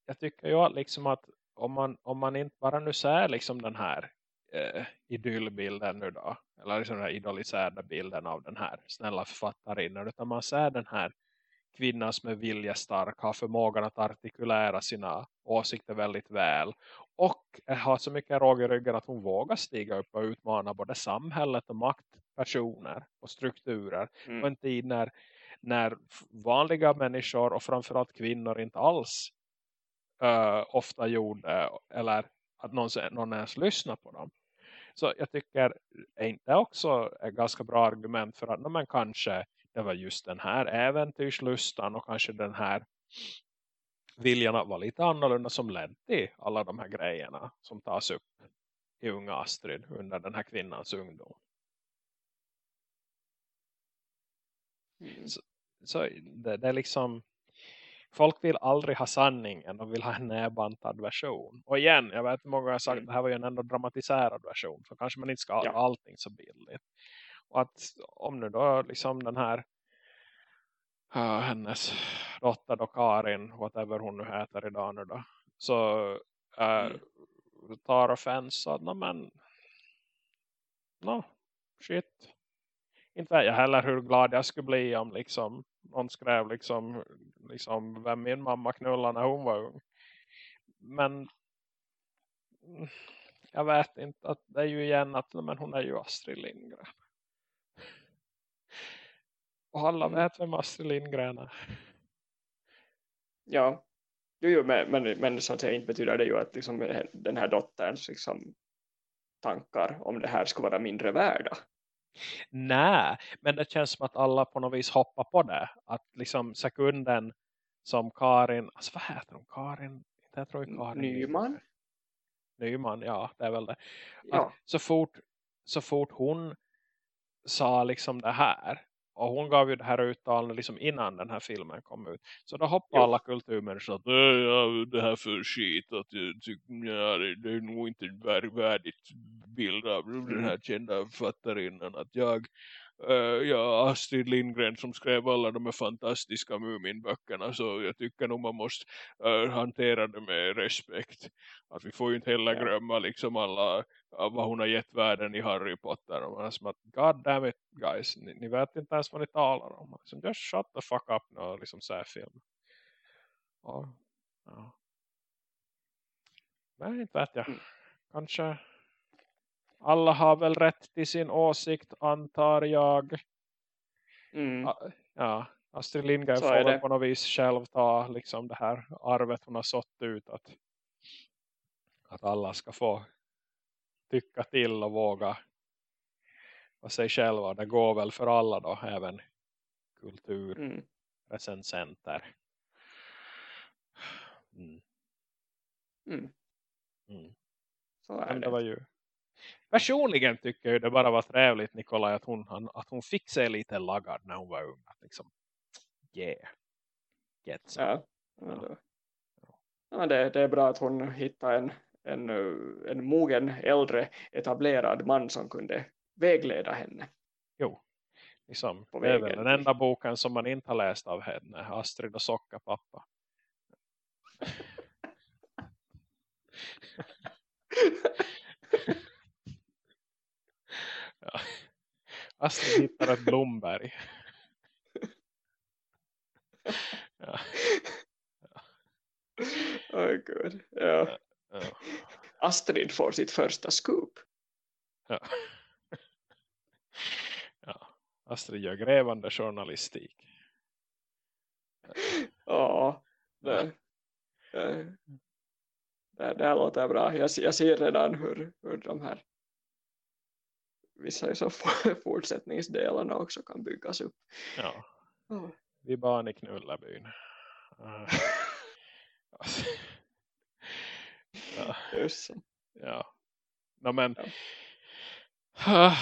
Speaker 1: jag tycker ju liksom att om man, om man inte bara nu ser liksom den här eh, idyllbilden nu då. Eller liksom den här idoliserade bilden av den här snälla författarinnan. Utan man ser den här kvinnan som är viljestark. Har förmågan att artikulera sina åsikter väldigt väl. Och har så mycket råg i ryggen att hon vågar stiga upp och utmana både samhället och maktpersoner och strukturer. Mm. På en tid när, när vanliga människor och framförallt kvinnor inte alls uh, ofta gjorde eller att någon, någon ens lyssnar på dem. Så jag tycker inte också ett ganska bra argument för att men kanske det var just den här äventyrslustan och kanske den här viljan att vara lite annorlunda som ledde till alla de här grejerna som tas upp i unga Astrid under den här kvinnans ungdom. Mm. Så, så det, det, är liksom folk vill aldrig ha sanningen. De vill ha en näbantad version. Och igen, jag vet många har sagt mm. det här var ju en ändå dramatiserad version. Så kanske man inte ska ha ja. allting så billigt. Och att om nu då liksom den här uh, hennes dotter då Karin, whatever hon nu heter idag nu då. Så uh, mm. tar offens att men no, shit. Inte vet jag heller hur glad jag skulle bli om liksom någon skrev liksom, liksom vem min mamma knullade när hon var ung. Men jag vet inte att det är ju igen att men hon är ju Astrid Lindgren. Och alla mm. vet vem Astrid Lindgren är.
Speaker 2: Ja, jo, jo, men, men, men så att säga inte betyder det ju att liksom, den här dotterns liksom, tankar om det här ska vara mindre värda.
Speaker 1: Nej, men det känns som att alla på något vis hoppar på det. Att liksom sekunden som Karin, alltså vad heter hon? Karin? Jag tror Karin
Speaker 2: Nyman?
Speaker 1: Nyman, ja det är väl det. Ja. Så, fort, så fort hon sa liksom det här och hon gav ju det här uttalandet liksom innan den här filmen kom ut. Så då hoppade alla kulturmänniskor att ja, det här för skit. Att jag tycker, ja, det är nog inte värdigt bild av den mm. här kända författarinnan. Att jag, uh, ja, Astrid Lindgren som skrev alla de här fantastiska Muminböckerna. Så jag tycker nog man måste uh, hantera det med respekt. Att vi får ju inte heller glömma liksom alla vad hon har gett världen i Harry Potter. Och man är som att, god damn it guys, ni, ni vet inte ens vad ni talar om. Liksom, just shut the fuck up nu och liksom säga film. Ja. Nej, inte vet jag. Kanske alla har väl rätt till sin åsikt, antar jag. Mm. Ja, Astrid Lindgren Så får väl på något vis själv ta liksom det här arvet hon har sått ut. Att, att alla ska få tycka till och våga vara sig själva. Det går väl för alla då, även kulturrecensenter. Mm. Mm. Mm. Så är det. det var ju personligen tycker jag det bara var trevligt Nikolaj att hon, att hon fick sig lite laggad när hon var ung. Att liksom, yeah. Get
Speaker 2: ja. ja. ja det, det är bra att hon hittar en en, en mogen, äldre, etablerad man som kunde vägleda henne.
Speaker 1: Jo, liksom, det är väl den enda boken som man inte har läst av henne, Astrid och Sockerpappa. ja. Astrid hittar ett blomberg.
Speaker 2: ja. Oh, gud. Ja. Astrid får sitt första scoop.
Speaker 1: Ja. ja. Astrid gör grävande journalistik.
Speaker 2: Ja, det, det, det, det låter bra. Jag, jag ser redan hur, hur de här vissa så fortsättningsdelarna också kan byggas upp.
Speaker 1: Ja. Vi barn i knullabyn. Uh. Ja. Ja. No, men
Speaker 2: Ja.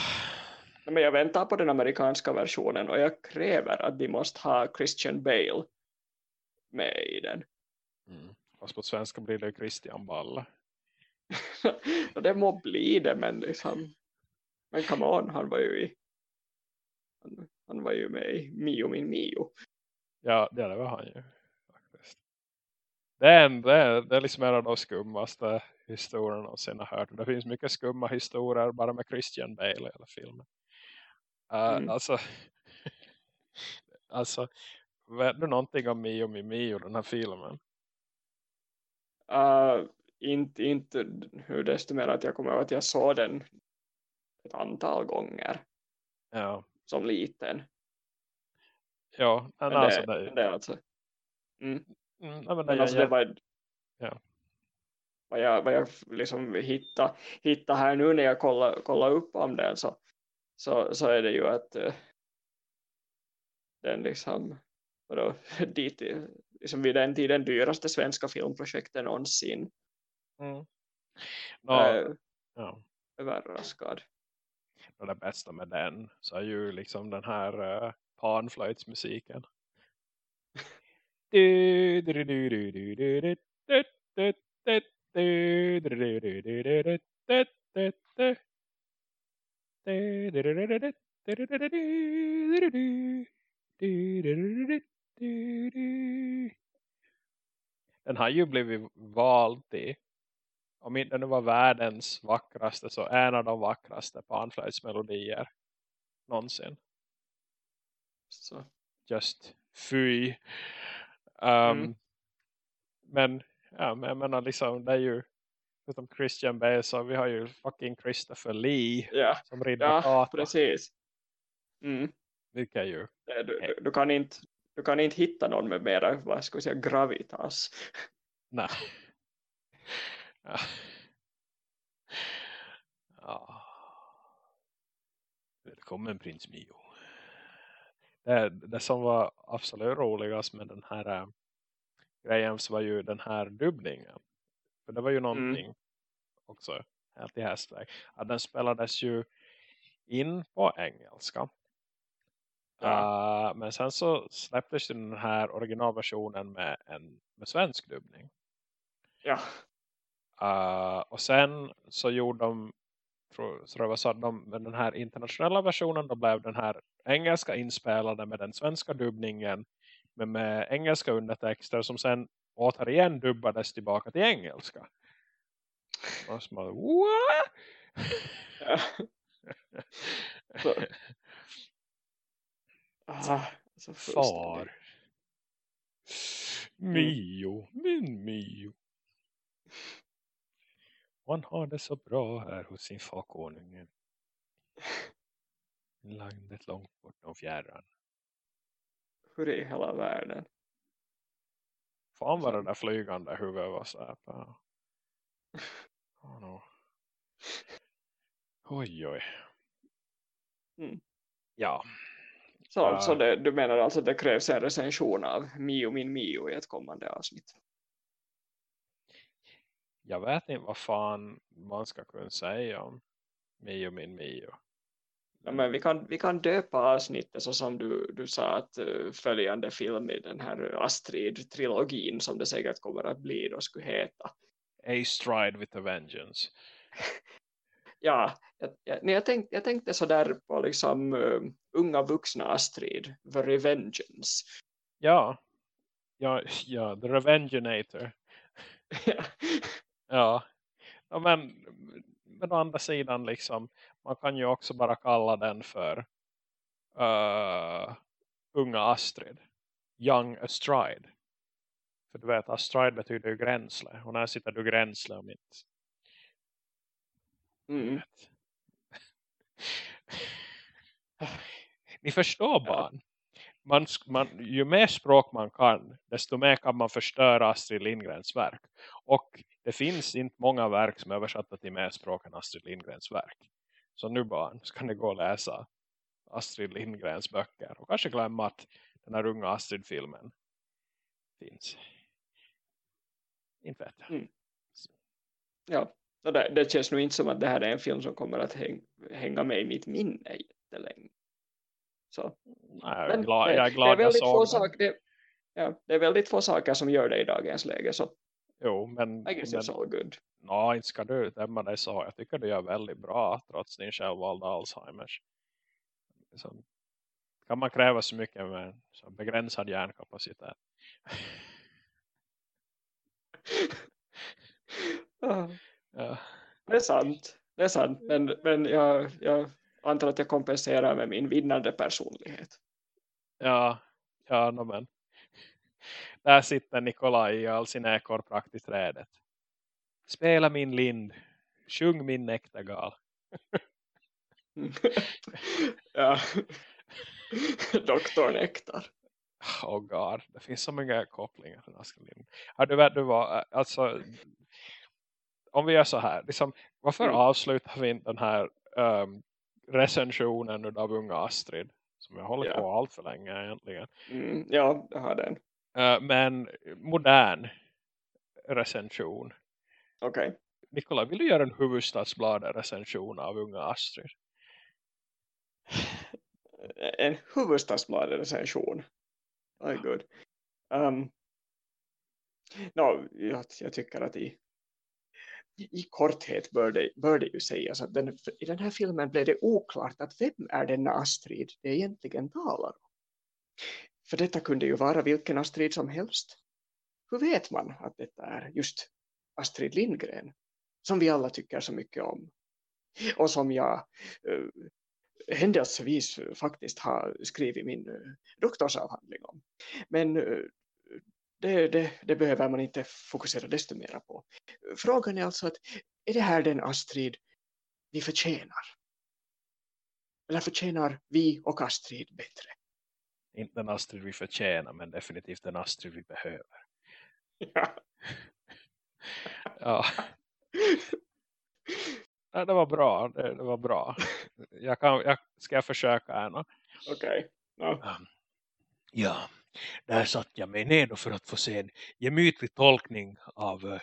Speaker 2: Nej, Men jag väntar på den amerikanska versionen och jag kräver att de måste ha Christian Bale med i den.
Speaker 1: mm. Fast på svenska blir det Christian Balla.
Speaker 2: och det må bli det men liksom men come on, han var ju i han, han var ju med i Mio min Mio.
Speaker 1: Ja, det var han ju. Det är, en, det, är, det är liksom en av de skummaste historierna någonsin har hört. Det finns mycket skumma historier bara med Christian Bale i hela filmen. Uh,
Speaker 2: Mm.
Speaker 1: Alltså, alltså, vet du någonting om Mio min Mio, den här filmen?
Speaker 2: Uh, inte, inte hur desto mer att jag kommer ihåg att jag såg den ett antal gånger
Speaker 1: Ja,
Speaker 2: som liten.
Speaker 1: ja men,
Speaker 2: Men
Speaker 1: alltså,
Speaker 2: det,
Speaker 1: det,
Speaker 2: men det är alltså
Speaker 1: mm, nej, men det,
Speaker 2: Men alltså det
Speaker 1: jä-
Speaker 2: var,
Speaker 1: Ja.
Speaker 2: vad jag, vad jag liksom hittade, hittade här nu när jag kollar, kollar upp om den så, så, så är det ju att eh, den liksom vadå, dit, liksom vid den tiden dyraste svenska filmprojektet någonsin
Speaker 1: mm. Nå,
Speaker 2: äh,
Speaker 1: ja.
Speaker 2: överraskad.
Speaker 1: Och det bästa med den så är ju liksom den här uh, panflöjtsmusiken. Den har ju blivit vald till om inte den var världens vackraste så en av de vackraste panflöjtsmelodier någonsin.
Speaker 2: Så,
Speaker 1: Just fy. Um,
Speaker 2: Mm.
Speaker 1: Men ja, men jag menar liksom det är ju förutom Christian Bale så vi har ju fucking Christopher Lee
Speaker 2: ja,
Speaker 1: som riddar
Speaker 2: ja precis. Mm.
Speaker 1: Vilket är ju
Speaker 2: Du, du, du, kan inte, du kan inte hitta någon med mera vad ska vi säga, gravitas.
Speaker 1: nej. Ja. Ja. Välkommen prins Mio. Det, det som var absolut roligast med den här äh, grejen var ju den här dubbningen. För det var ju någonting också helt i hästväg. Att den spelades ju in på engelska.
Speaker 2: Ja.
Speaker 1: Uh, men sen så släpptes ju den här originalversionen med en med svensk dubbning.
Speaker 2: Ja,
Speaker 1: Uh, och sen så gjorde de tror, det var så de, med den här internationella versionen då blev den här engelska inspelade med den svenska dubbningen men med engelska undertexter som sen återigen dubbades tillbaka till engelska. Och så man, what?
Speaker 2: ja. Så. Ah, så.
Speaker 1: Far. Mio, min Mio. Han har det så bra här hos sin far konungen. Landet långt bortom fjärran.
Speaker 2: Hur i hela världen?
Speaker 1: Fan vad det där flygande huvudet var så här. på. Oh no. Oj oj.
Speaker 2: Mm.
Speaker 1: Ja.
Speaker 2: Så,
Speaker 1: Ja.
Speaker 2: så det, du menar alltså att det krävs en recension av Mio min Mio i ett kommande avsnitt?
Speaker 1: Jag vet inte vad fan man ska kunna säga om Mio min Mio.
Speaker 2: Ja, men vi, kan, vi kan döpa avsnittet så som du, du sa att uh, följande film i den här Astrid-trilogin som det säkert kommer att bli då skulle heta.
Speaker 1: A stride with a vengeance.
Speaker 2: Ja, jag, jag, jag, tänkte, jag tänkte sådär på liksom uh, unga vuxna Astrid, The Revengeance.
Speaker 1: Ja. Ja, ja The Revengenator.
Speaker 2: Ja.
Speaker 1: Ja. ja men, men å andra sidan liksom. Man kan ju också bara kalla den för uh, unga Astrid. Young Astride. För du vet, Astride betyder ju gränsle. Och när sitter du gränsle om inte
Speaker 2: Mm.
Speaker 1: Ni förstår barn. Man, man, ju mer språk man kan, desto mer kan man förstöra Astrid Lindgrens verk. Och det finns inte många verk som är översatta till mer språk än Astrid Lindgrens verk. Så nu barn ska ni gå och läsa Astrid Lindgrens böcker. Och kanske glömma att den här unga Astrid-filmen finns. Inte vet jag. Mm.
Speaker 2: Ja, det, det, känns nog inte som att det här är en film som kommer att häng, hänga med i mitt minne jättelänge. Så.
Speaker 1: Nej, jag, är glad, jag är glad
Speaker 2: det, är
Speaker 1: jag såg
Speaker 2: få saker, det, ja, det är väldigt få saker som gör det i dagens läge. Så.
Speaker 1: Jo, men...
Speaker 2: I guess
Speaker 1: men,
Speaker 2: it's all good.
Speaker 1: No, inte ska du dämma dig så. Jag tycker du gör väldigt bra trots din självvalda Alzheimers. Så, kan man kräva så mycket med så begränsad hjärnkapacitet?
Speaker 2: ja. Det är sant. Det är sant. Men, men jag, jag antar att jag kompenserar med min vinnande personlighet.
Speaker 1: Ja, ja no, men. Där sitter Nikolaj i all sin ekorrprakt i trädet. Spela min lind. Sjung min näktergal.
Speaker 2: ja. Doktor Nektar.
Speaker 1: Oh god, det finns så många kopplingar till Askelin. Ja, du du var, alltså, om vi gör så här, liksom, varför mm. avslutar vi inte den här um, recensionen av unga Astrid? Som jag håller ja. på allt för länge egentligen.
Speaker 2: Mm, ja, jag har den.
Speaker 1: Uh, men modern recension.
Speaker 2: Okej. Okay.
Speaker 1: Nikola, vill du göra en huvudstadsblad recension av unga Astrid?
Speaker 2: en huvudstadsblad recension? Oh, good. Um, no, jag, jag tycker att i i korthet bör det, bör det ju sägas att den, i den här filmen blev det oklart att vem är denna Astrid det egentligen talar om. För detta kunde ju vara vilken Astrid som helst. Hur vet man att detta är just Astrid Lindgren som vi alla tycker så mycket om och som jag uh, händelsevis faktiskt har skrivit min uh, doktorsavhandling om. Men uh, det, det, det, behöver man inte fokusera desto mer på. Frågan är alltså att är det här den Astrid vi förtjänar? Eller förtjänar vi och Astrid bättre?
Speaker 1: Inte den Astrid vi förtjänar men definitivt den Astrid vi behöver.
Speaker 2: Ja.
Speaker 1: ja. Det var bra. Det, det var bra. Jag, kan, jag ska försöka här
Speaker 2: Okej. Okay. No.
Speaker 1: Ja. Där satt jag mig ned för att få se en gemytlig tolkning av uh,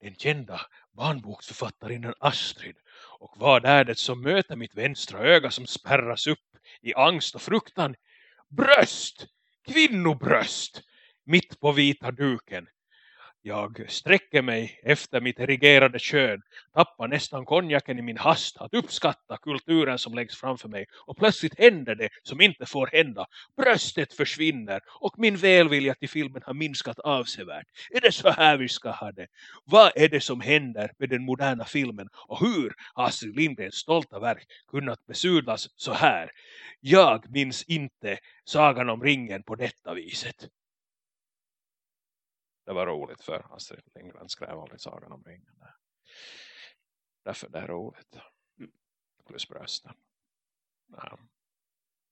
Speaker 1: den kända barnboksförfattarinnan Astrid. Och vad är det som möter mitt vänstra öga som spärras upp i angst och fruktan? Bröst! Kvinnobröst! Mitt på vita duken. Jag sträcker mig efter mitt erigerade kön, tappar nästan konjaken i min hast att uppskatta kulturen som läggs framför mig och plötsligt händer det som inte får hända. Bröstet försvinner och min välvilja till filmen har minskat avsevärt. Är det så här vi ska ha det? Vad är det som händer med den moderna filmen och hur har Astrid Lindgrens stolta verk kunnat besudlas så här? Jag minns inte sagan om ringen på detta viset det var roligt för Astrid Lindgren skrev aldrig sagan om ringen. Därför det är roligt. Mm. Plus brösten. Um,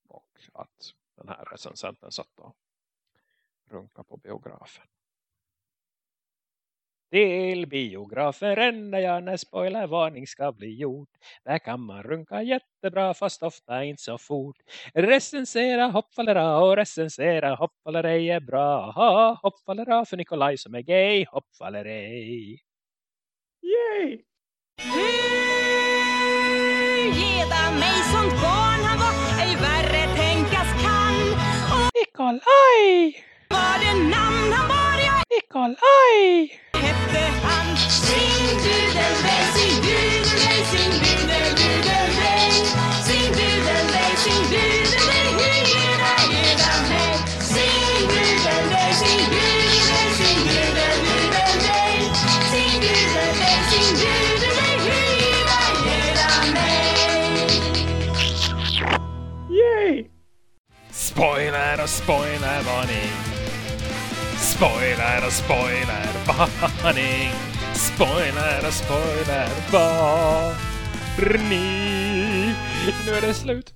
Speaker 1: och att den här recensenten satt och runka på biografen. Till biografen ränner jag när spoilervarning ska bli gjord. Där kan man runka jättebra fast ofta inte så fort. Recensera hoppfallera och recensera hoppfallerej är bra. Hoppfallera för Nikolaj som är gay. Hoppfallerej.
Speaker 2: Yay!
Speaker 3: Hej! Geda mig sånt barn han var ej värre tänkas kan.
Speaker 1: Och Nikolaj!
Speaker 3: Var det namn han bar jag?
Speaker 1: Nikolaj!
Speaker 3: gode hand. Sing Gudenvei, sing Gudenvei, sing Gudenvei, Gudenvei. Sing Gudenvei, sing Gudenvei, hyra, hyra vei. Sing Gudenvei, sing Gudenvei, sing Gudenvei, Sing Gudenvei, sing Gudenvei, hyra, hyra vei.
Speaker 2: Yay!
Speaker 1: Spoiler og spoilervarning. Spoiler och spoiler varning. Spoiler och spoiler Nu är det slut.